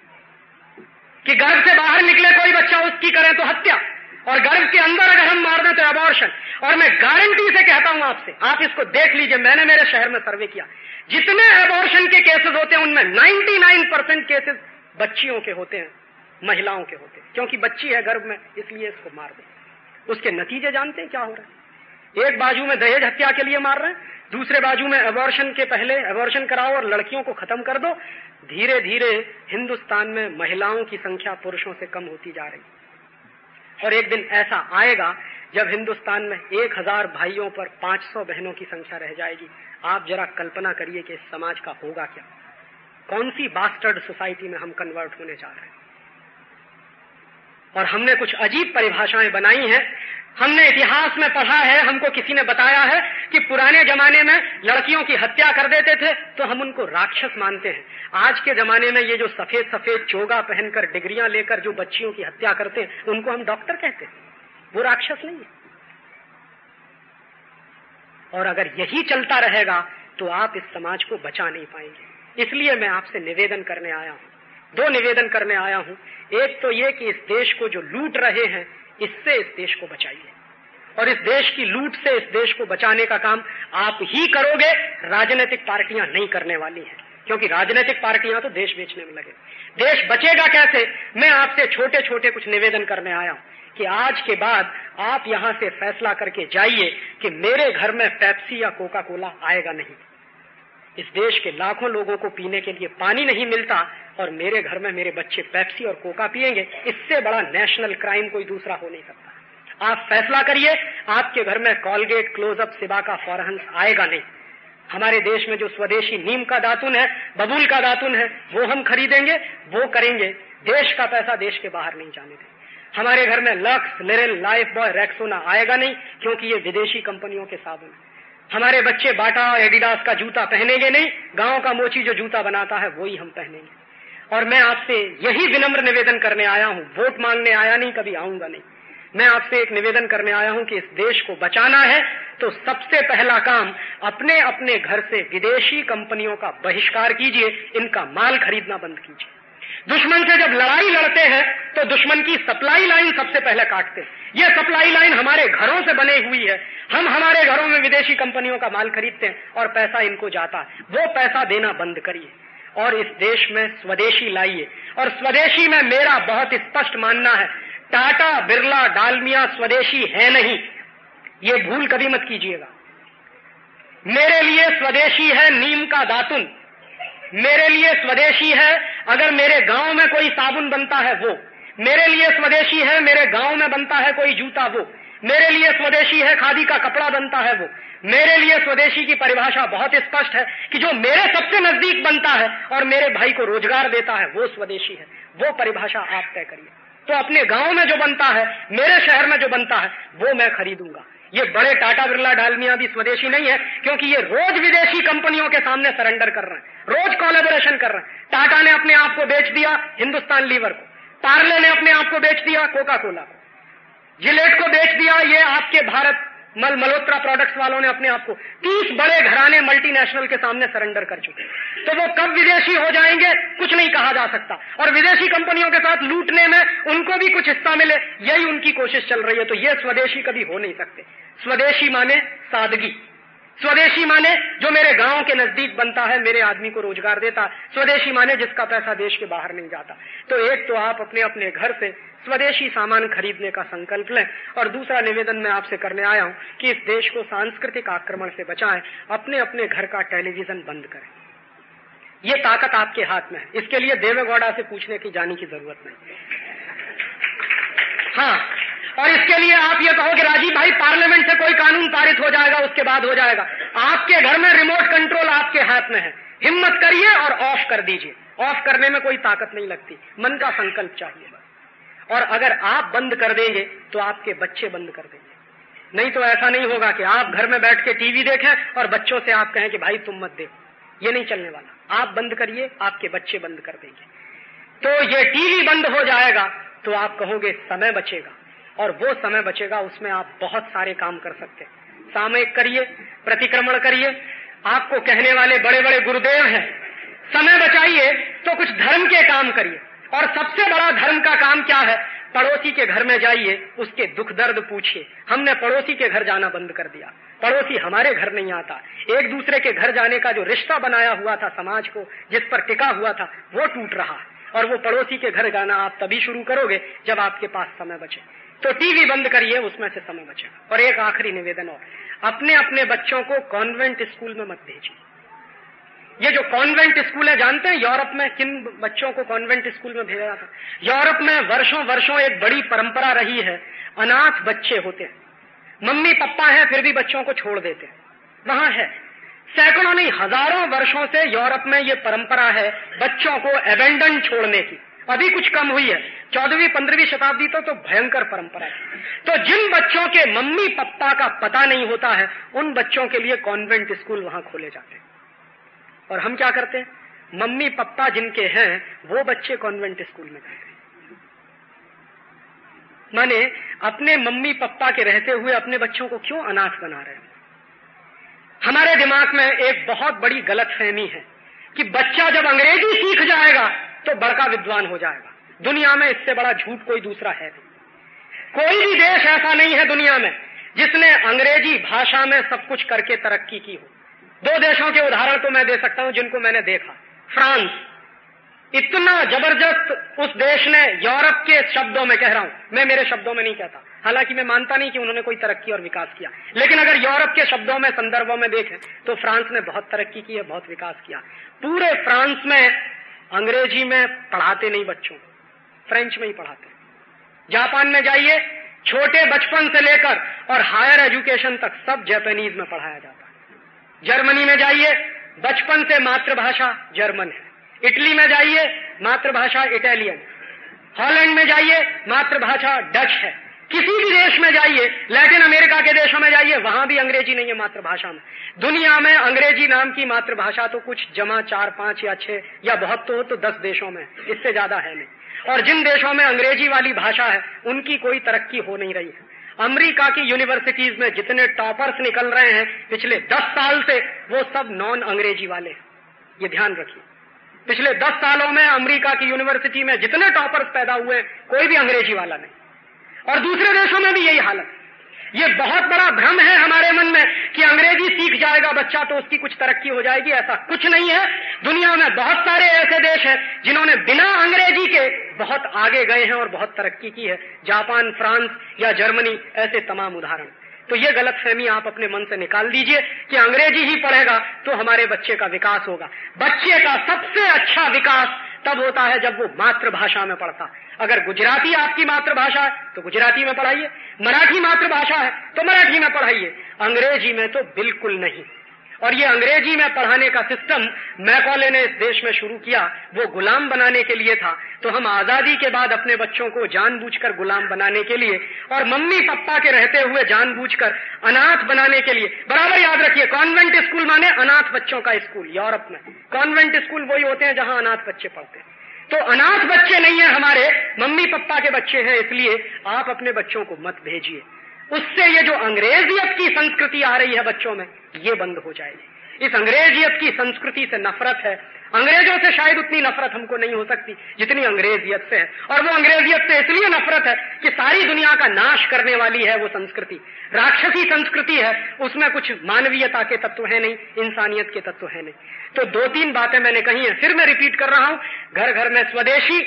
कि गर्भ से बाहर निकले कोई बच्चा, उसकी करें तो हत्या। और गर्भ के अंदर अगर हम मार दें तो एबॉर्शन और मैं गारंटी से कहता हूँ आपसे, आप इसको देख लीजिए, मैंने मेरे शहर में सर्वे किया। जितने एबॉर्शन के केसेस होते हैं, उनमें 99 परसेंट केसेस बच्चियों के होते हैं, महिलाओं के होते हैं। क्योंकि बच्ची है गर्भ में, इसलिए इसको मार दे। उसके नतीजे जानते हैं क्या हो रहा है? एक बाजू में दहेज हत्या के लिए मार रहे हैं, दूसरे बाजू में एबॉर्शन के पहले एबॉर्शन कराओ और लड़कियों को खत्म कर दो। धीरे धीरे हिंदुस्तान में महिलाओं की संख्या पुरुषों से कम होती जा रही और एक दिन ऐसा आएगा जब हिंदुस्तान में एक हज़ार भाइयों पर पाँच सौ बहनों की संख्या रह जाएगी। आप जरा कल्पना करिए कि इस समाज का होगा क्या। कौन सी बास्टर्ड सोसाइटी में हम कन्वर्ट होने जा रहे हैं? और हमने कुछ अजीब परिभाषाएँ बनाई हैं हमने इतिहास में पढ़ा है, हमको किसी ने बताया है कि पुराने जमाने में लड़कियों की हत्या कर देते थे तो हम उनको राक्षस मानते हैं। आज के जमाने में ये जो सफ़ेद सफ़ेद चोगा पहनकर डिग्रियाँ लेकर जो बच्चियों की हत्या करते हैं, उनको हम डॉक्टर कहते हैं। वो राक्षस नहीं है। और अगर यही चलता रहेगा तो आप इस समाज को बचा नहीं पाएँगे। इसलिए मैं आपसे निवेदन करने आया हूँ। दो निवेदन करने आया हूँ। एक तो ये कि इस देश को जो लूट रहे हैं इससे इस देश को बचाइए। और इस देश की लूट से इस देश को बचाने का काम आप ही करोगे। राजनीतिक पार्टियाँ नहीं करने वाली हैं, क्योंकि राजनीतिक पार्टियाँ तो देश बेचने में लगे। देश बचेगा कैसे? मैं आपसे छोटे छोटे कुछ निवेदन करने आया हूँ कि आज के बाद आप यहाँ से फैसला करके जाइए कि मेरे घर में पेप्सी या कोका कोला आएगा नहीं। इस देश के लाखों लोगों को पीने के लिए पानी नहीं मिलता और मेरे घर में मेरे बच्चे पेप्सी और कोका पिएँगे इससे बड़ा नेशनल क्राइम कोई दूसरा हो नहीं सकता। आप फैसला करिए, आपके घर में कॉलगेट क्लोजअप सिबा का फॉरहंस आएगा नहीं। हमारे देश में जो स्वदेशी नीम का दातुन है, बबूल का दातुन है, वो हम खरीदेंगे, वो करेंगे। देश का पैसा देश के बाहर नहीं जाने देंगे। हमारे घर में Lux, Liril, Lifebuoy, Rexona आएगा नहीं, क्योंकि ये विदेशी कंपनियों के साबुन है। हमारे बच्चे बाटा और एडिडास का जूता पहनेंगे नहीं, गाँव का मोची जो जूता बनाता है, वही हम पहनेंगे। और मैं आपसे यही विनम्र निवेदन करने आया हूँ, वोट मांगने आया नहीं, कभी आऊँगा नहीं। मैं आपसे एक निवेदन करने आया हूँ कि इस देश को बचाना है तो सबसे पहला काम अपने अपने घर से विदेशी कंपनियों का बहिष्कार कीजिए, इनका माल खरीदना बंद कीजिए। दुश्मन से जब लड़ाई लड़ते हैं तो दुश्मन की सप्लाई लाइन सबसे पहले काटते हैं। ये सप्लाई लाइन हमारे घरों से बने हुई है। हम हमारे घरों में विदेशी कंपनियों का माल खरीदते हैं और पैसा इनको जाता है। वो पैसा देना बंद करिए और इस देश में स्वदेशी लाइए। और स्वदेशी में मेरा बहुत स्पष्ट मानना है, टाटा, बिरला, डालमिया स्वदेशी है नहीं। ये भूल कभी मत कीजिएगा। मेरे लिए स्वदेशी है नीम का दातुन। मेरे लिए स्वदेशी है अगर मेरे गाँव में कोई साबुन बनता है, वो। मेरे लिए स्वदेशी है, मेरे गाँव में बनता है कोई जूता, वो। मेरे लिए स्वदेशी है, खादी का कपड़ा बनता है, वो। मेरे लिए स्वदेशी की परिभाषा बहुत स्पष्ट है कि जो मेरे सबसे नज़दीक बनता है और मेरे भाई को रोज़गार देता है, वो स्वदेशी है। वो परिभाषा आप तय करिए। तो अपने गाँव में जो बनता है, मेरे शहर में जो बनता है, वो मैं खरीदूँगा। ये बड़े टाटा बिरला डालमिया भी स्वदेशी नहीं है, क्योंकि ये रोज विदेशी कंपनियों के सामने सरेंडर कर रहे हैं, रोज कोलेबोरेशन कर रहे हैं। टाटा ने अपने आप को बेच दिया हिंदुस्तान लीवर को। पार्ले ने अपने आप को बेच दिया कोका कोला को। जिलेट को बेच दिया, ये आपके भारत मल मल्होत्रा प्रोडक्ट्स वालों ने अपने आप को तीस बड़े घराने मल्टीनेशनल के सामने सरेंडर कर चुके तो वो कब विदेशी हो जाएँगे, कुछ नहीं कहा जा सकता। और विदेशी कंपनियों के साथ लूटने में उनको भी कुछ हिस्सा मिले, यही उनकी कोशिश चल रही है। तो ये स्वदेशी कभी हो नहीं सकते। स्वदेशी माने सादगी। स्वदेशी माने जो मेरे गाँव के नज़दीक बनता है, मेरे आदमी को रोज़गार देता स्वदेशी माने जिसका पैसा देश के बाहर नहीं जाता। तो एक तो आप अपने अपने घर से स्वदेशी सामान खरीदने का संकल्प लें। और दूसरा निवेदन मैं आपसे करने आया हूँ कि इस देश को सांस्कृतिक आक्रमण से बचाएँ अपने अपने घर का टेलीविज़न बंद करें। ये ताकत आपके हाथ में है। इसके लिए देवेगौड़ा से पूछने की जाने की ज़रूरत नहीं। हाँ और इसके लिए आप ये कहो कि राजीव भाई, पार्लियामेंट से कोई कानून पारित हो जाएगा, उसके बाद हो जाएगा। आपके घर में रिमोट कंट्रोल आपके हाथ में है। हिम्मत करिए और ऑफ़ कर दीजिए। ऑफ़ करने में कोई ताकत नहीं लगती। मन का संकल्प चाहिए। और अगर आप बंद कर देंगे तो आपके बच्चे बंद कर देंगे। नहीं तो ऐसा नहीं होगा कि आप घर में बैठ के टीवी देखें और बच्चों से आप कहें कि भाई तुम मत देखो। ये नहीं चलने वाला। आप बंद करिए, आपके बच्चे बंद कर देंगे। तो ये टीवी बंद हो जाएगा तो आप कहोगे समय बचेगा। और वो समय बचेगा, उसमें आप बहुत सारे काम कर सकते हैं। सामयिक करिए, प्रतिक्रमण करिए। आपको कहने वाले बड़े बड़े गुरुदेव हैं। समय बचाइए तो कुछ धर्म के काम करिए। और सबसे बड़ा धर्म का काम क्या है? पड़ोसी के घर में जाइए, उसके दुख दर्द पूछिए। हमने पड़ोसी के घर जाना बंद कर दिया। पड़ोसी हमारे घर नहीं आता। एक दूसरे के घर जाने का जो रिश्ता बनाया हुआ था समाज को, जिस पर टिका हुआ था, वो टूट रहा। और वो पड़ोसी के घर जाना आप तभी शुरू करोगे जब आपके पास समय बचे। तो टीवी बंद करिए, उसमें से समय बचेगा। और एक आखिरी निवेदन और। अपने अपने बच्चों को कॉन्वेंट स्कूल में मत भेजिए। ये जो कॉन्वेंट स्कूल है जानते हैं? यूरोप में किन बच्चों को कॉन्वेंट स्कूल में भेजा जाता है? यूरोप में वर्षों वर्षों एक बड़ी परंपरा रही है अनाथ बच्चे होते हैं। मम्मी पप्पा हैं फिर भी बच्चों को छोड़ देते हैं। वहाँ है। सैकड़ों नहीं हज़ारों वर्षों से यूरोप में ये परंपरा है बच्चों को एबेंडन छोड़ने की। अभी कुछ कम हुई है। चौदहवीं पंद्रहवीं शताब्दी तो, तो भयंकर परंपरा है। तो जिन बच्चों के मम्मी पप्पा का पता नहीं होता है उन बच्चों के लिए कॉन्वेंट स्कूल वहाँ खोले जाते हैं। और हम क्या करते हैं? मम्मी, पप्पा जिनके हैं, वो बच्चे कॉन्वेंट स्कूल में जाते हैं। माने, अपने मम्मी, पप्पा के रहते हुए अपने बच्चों को क्यों अनाथ बना रहे हैं? हमारे दिमाग में एक बहुत बड़ी गलत फहमी है कि बच्चा जब अंग्रेज़ी सीख जाएगा तो बड़का विद्वान हो जाएगा। दुनिया में इससे बड़ा झूठ कोई दूसरा है नहीं। कोई भी देश ऐसा नहीं है दुनिया में जिसने अंग्रेज़ी भाषा में सब कुछ करके तरक्की की हो। दो देशों के उदाहरण तो मैं दे सकता हूँ जिनको मैंने देखा। फ्रांस। इतना ज़बरदस्त उस देश ने यूरोप के शब्दों में, कह रहा हूँ, मैं मेरे शब्दों में नहीं कहता। हालाँकि मैं मानता नहीं कि उन्होंने कोई तरक्की और विकास किया। लेकिन अगर यूरोप के शब्दों में, संदर्भों में देखें तो फ्रांस ने बहुत तरक्की की है, बहुत विकास किया। पूरे फ्रांस में अंग्रेज़ी में पढ़ाते नहीं बच्चों फ्रेंच में ही पढ़ाते जापान में जाइए, छोटे बचपन से लेकर और हायर एजुकेशन तक सब जापानीज में पढ़ाया जाता जर्मनी में जाइए, बचपन से मातृभाषा जर्मन है। इटली में जाइए, मातृभाषा इटालियन। हॉलैंड में जाइए, मातृभाषा डच है। किसी भी देश में जाइए, लैटिन अमेरिका के देशों में जाइए, वहाँ भी अंग्रेज़ी नहीं है मातृभाषा में। दुनिया में अंग्रेज़ी नाम की मातृभाषा तो कुछ जमा चार, पाँच या छह या बहुत तो हो तो दस देशों में, इससे ज़्यादा है नहीं। और जिन देशों में अंग्रेज़ी वाली भाषा है, उनकी कोई तरक्की हो नहीं रही है। अमेरिका की यूनिवर्सिटीज में जितने टॉपर्स निकल रहे हैं, पिछले दस साल से वो सब नॉन अंग्रेज़ी वाले हैं। ये ध्यान रखिए। पिछले दस सालों में अमेरिका की यूनिवर्सिटी में जितने टॉपर्स पैदा हुए, कोई भी अंग्रेज़ी वाला नहीं। और दूसरे देशों में भी यही हालत। ये बहुत बड़ा भ्रम है हमारे मन में कि अंग्रेज़ी सीख जाएगा बच्चा तो उसकी कुछ तरक्की हो जाएगी, ऐसा कुछ नहीं है। दुनिया में बहुत सारे ऐसे देश हैं जिन्होंने बिना अंग्रेज़ी के बहुत आगे गए हैं और बहुत तरक्की की है। जापान, फ्रांस या जर्मनी, ऐसे तमाम उदाहरण। तो ये गलत फहमी आप अपने मन से निकाल दीजिए कि अंग्रेज़ी ही पढ़ेगा तो हमारे बच्चे का विकास होगा। बच्चे का सबसे अच्छा विकास तब होता है जब वो मातृभाषा में पढ़ता अगर गुजराती आपकी मातृभाषा है तो गुजराती में पढ़ाइए। मराठी मातृभाषा है तो मराठी में पढ़ाइए। अंग्रेज़ी में तो बिल्कुल नहीं। और ये अंग्रेज़ी में पढ़ाने का सिस्टम मैकॉले ने इस देश में शुरू किया, वो गुलाम बनाने के लिए था। तो हम आज़ादी के बाद अपने बच्चों को जानबूझकर गुलाम बनाने के लिए और मम्मी पप्पा के रहते हुए जानबूझकर अनाथ बनाने के लिए, बराबर याद रखिए, कॉन्वेंट स्कूल माने अनाथ बच्चों का स्कूल, यूरोप में। कॉन्वेंट स्कूल वही होते हैं जहाँ अनाथ बच्चे पढ़ते हैं। तो अनाथ बच्चे नहीं है हमारे, मम्मी पप्पा के बच्चे हैं, इसलिए आप अपने बच्चों को मत भेजिए। उससे ये जो अंग्रेजियत की संस्कृति आ रही है बच्चों में, ये बंद हो जाएगी। इस अंग्रेजियत की संस्कृति से नफरत है अंग्रेज़ों से शायद उतनी नफरत हमको नहीं हो सकती, जितनी अंग्रेजियत से है। और वो अंग्रेजियत से इसलिए नफरत है कि सारी दुनिया का नाश करने वाली है वो संस्कृति। राक्षसी संस्कृति है, उसमें कुछ मानवीयता के तत्व है नहीं, इंसानियत के तत्व है नहीं। तो दो तीन बातें मैंने कही है, फिर मैं रिपीट कर रहा हूँ घर घर में स्वदेशी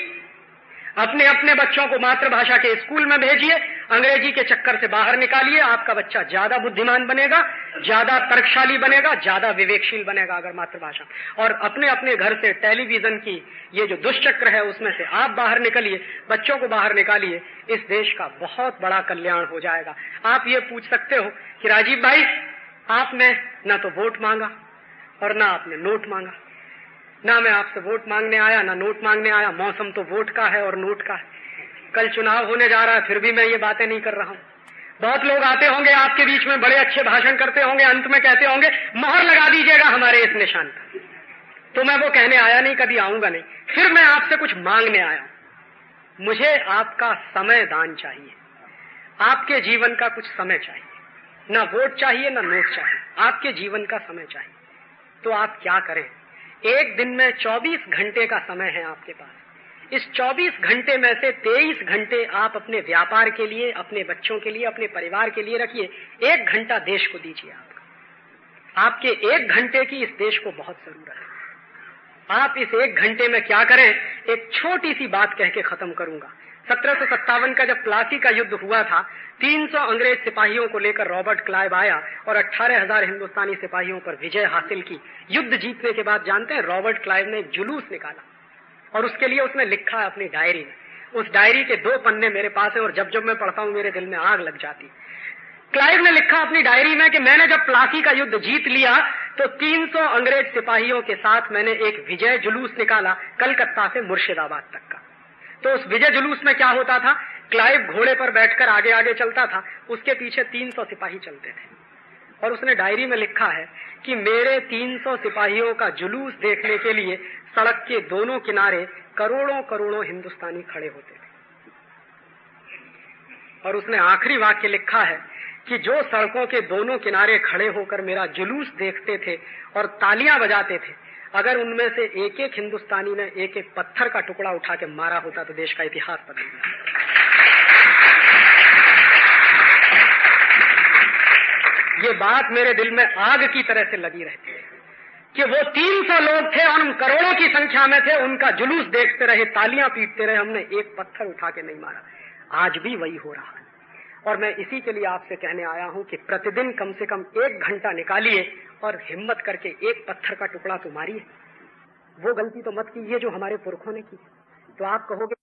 अपने अपने बच्चों को मातृभाषा के स्कूल में भेजिए, अंग्रेज़ी के चक्कर से बाहर निकालिए, आपका बच्चा ज़्यादा बुद्धिमान बनेगा, ज़्यादा तर्कशाली बनेगा, ज़्यादा विवेकशील बनेगा अगर मातृभाषा। और अपने अपने घर से टेलीविज़न की ये जो दुष्चक्र है, उसमें से आप बाहर निकलिए, बच्चों को बाहर निकालिए, इस देश का बहुत बड़ा कल्याण हो जाएगा। आप ये पूछ सकते हो कि राजीव भाई, आपने न तो वोट मांगा और ना आपने नोट मांगा। ना मैं आपसे वोट मांगने आया, ना नोट मांगने आया, मौसम तो वोट का है और नोट का है। कल चुनाव होने जा रहा है, फिर भी मैं ये बातें नहीं कर रहा हूँ। बहुत लोग आते होंगे आपके बीच में, बड़े अच्छे भाषण करते होंगे, अंत में कहते होंगे मोहर लगा दीजिएगा हमारे इस निशान पर। तो मैं वो कहने आया नहीं, कभी आऊँगा नहीं। फिर मैं आपसे कुछ मांगने आया मुझे आपका समय दान चाहिए। आपके जीवन का कुछ समय चाहिए। ना वोट चाहिए, ना नोट चाहिए। आपके जीवन का समय चाहिए। तो आप क्या करें? एक दिन में 24 घंटे का समय है आपके पास। इस 24 घंटे में से 23 घंटे आप अपने व्यापार के लिए, अपने बच्चों के लिए, अपने परिवार के लिए रखिए। एक घंटा देश को दीजिए आपका आपके एक घंटे की इस देश को बहुत ज़रूरत है। आप इस एक घंटे में क्या करें? एक छोटी सी बात कह के खत्म करूँगा। सत्रह सौ सत्तावन का जब प्लासी का युद्ध हुआ था 300 अंग्रेज़ सिपाहियों को लेकर रॉबर्ट क्लाइव आया और 18,000 हिंदुस्तानी सिपाहियों पर विजय हासिल की। युद्ध जीतने के बाद जानते हैं रॉबर्ट क्लाइव ने जुलूस निकाला और उसके लिए उसने लिखा अपनी डायरी में। उस डायरी के दो पन्ने मेरे पास है और जब जब मैं पढ़ता हूँ मेरे दिल में आग लग जाती क्लाइव ने लिखा अपनी डायरी में कि मैंने जब प्लासी का युद्ध जीत लिया तो 300 अंग्रेज़ सिपाहियों के साथ मैंने एक विजय जुलूस निकाला कलकत्ता से मुर्शिदाबाद तक का। तो उस विजय जुलूस में क्या होता था? क्लाइव घोड़े पर बैठकर आगे आगे चलता था। उसके पीछे 300 सिपाही चलते थे। और उसने डायरी में लिखा है कि मेरे 300 सिपाहियों का जुलूस देखने के लिए सड़क के दोनों किनारे करोड़ों करोड़ों हिंदुस्तानी खड़े होते थे। और उसने आखिरी वाक्य लिखा है कि जो सड़कों के दोनों किनारे खड़े होकर मेरा जुलूस देखते थे और तालियाँ बजाते थे अगर उनमें से एक एक हिंदुस्तानी ने एक एक पत्थर का टुकड़ा उठा के मारा होता तो देश का इतिहास बदल गया ये बात मेरे दिल में आग की तरह से लगी रहती है कि वो 300 लोग थे और हम करोड़ों की संख्या में थे, उनका जुलूस देखते रहे, तालियाँ पीटते रहे, हमने एक पत्थर उठा के नहीं मारा। आज भी वही हो रहा है। और मैं इसी के लिए आपसे कहने आया हूँ कि प्रतिदिन कम से कम एक घंटा निकालिए और हिम्मत करके एक पत्थर का टुकड़ा तो मारिए। वो गलती तो मत की ये जो हमारे पुरखों ने की। तो आप कहोगे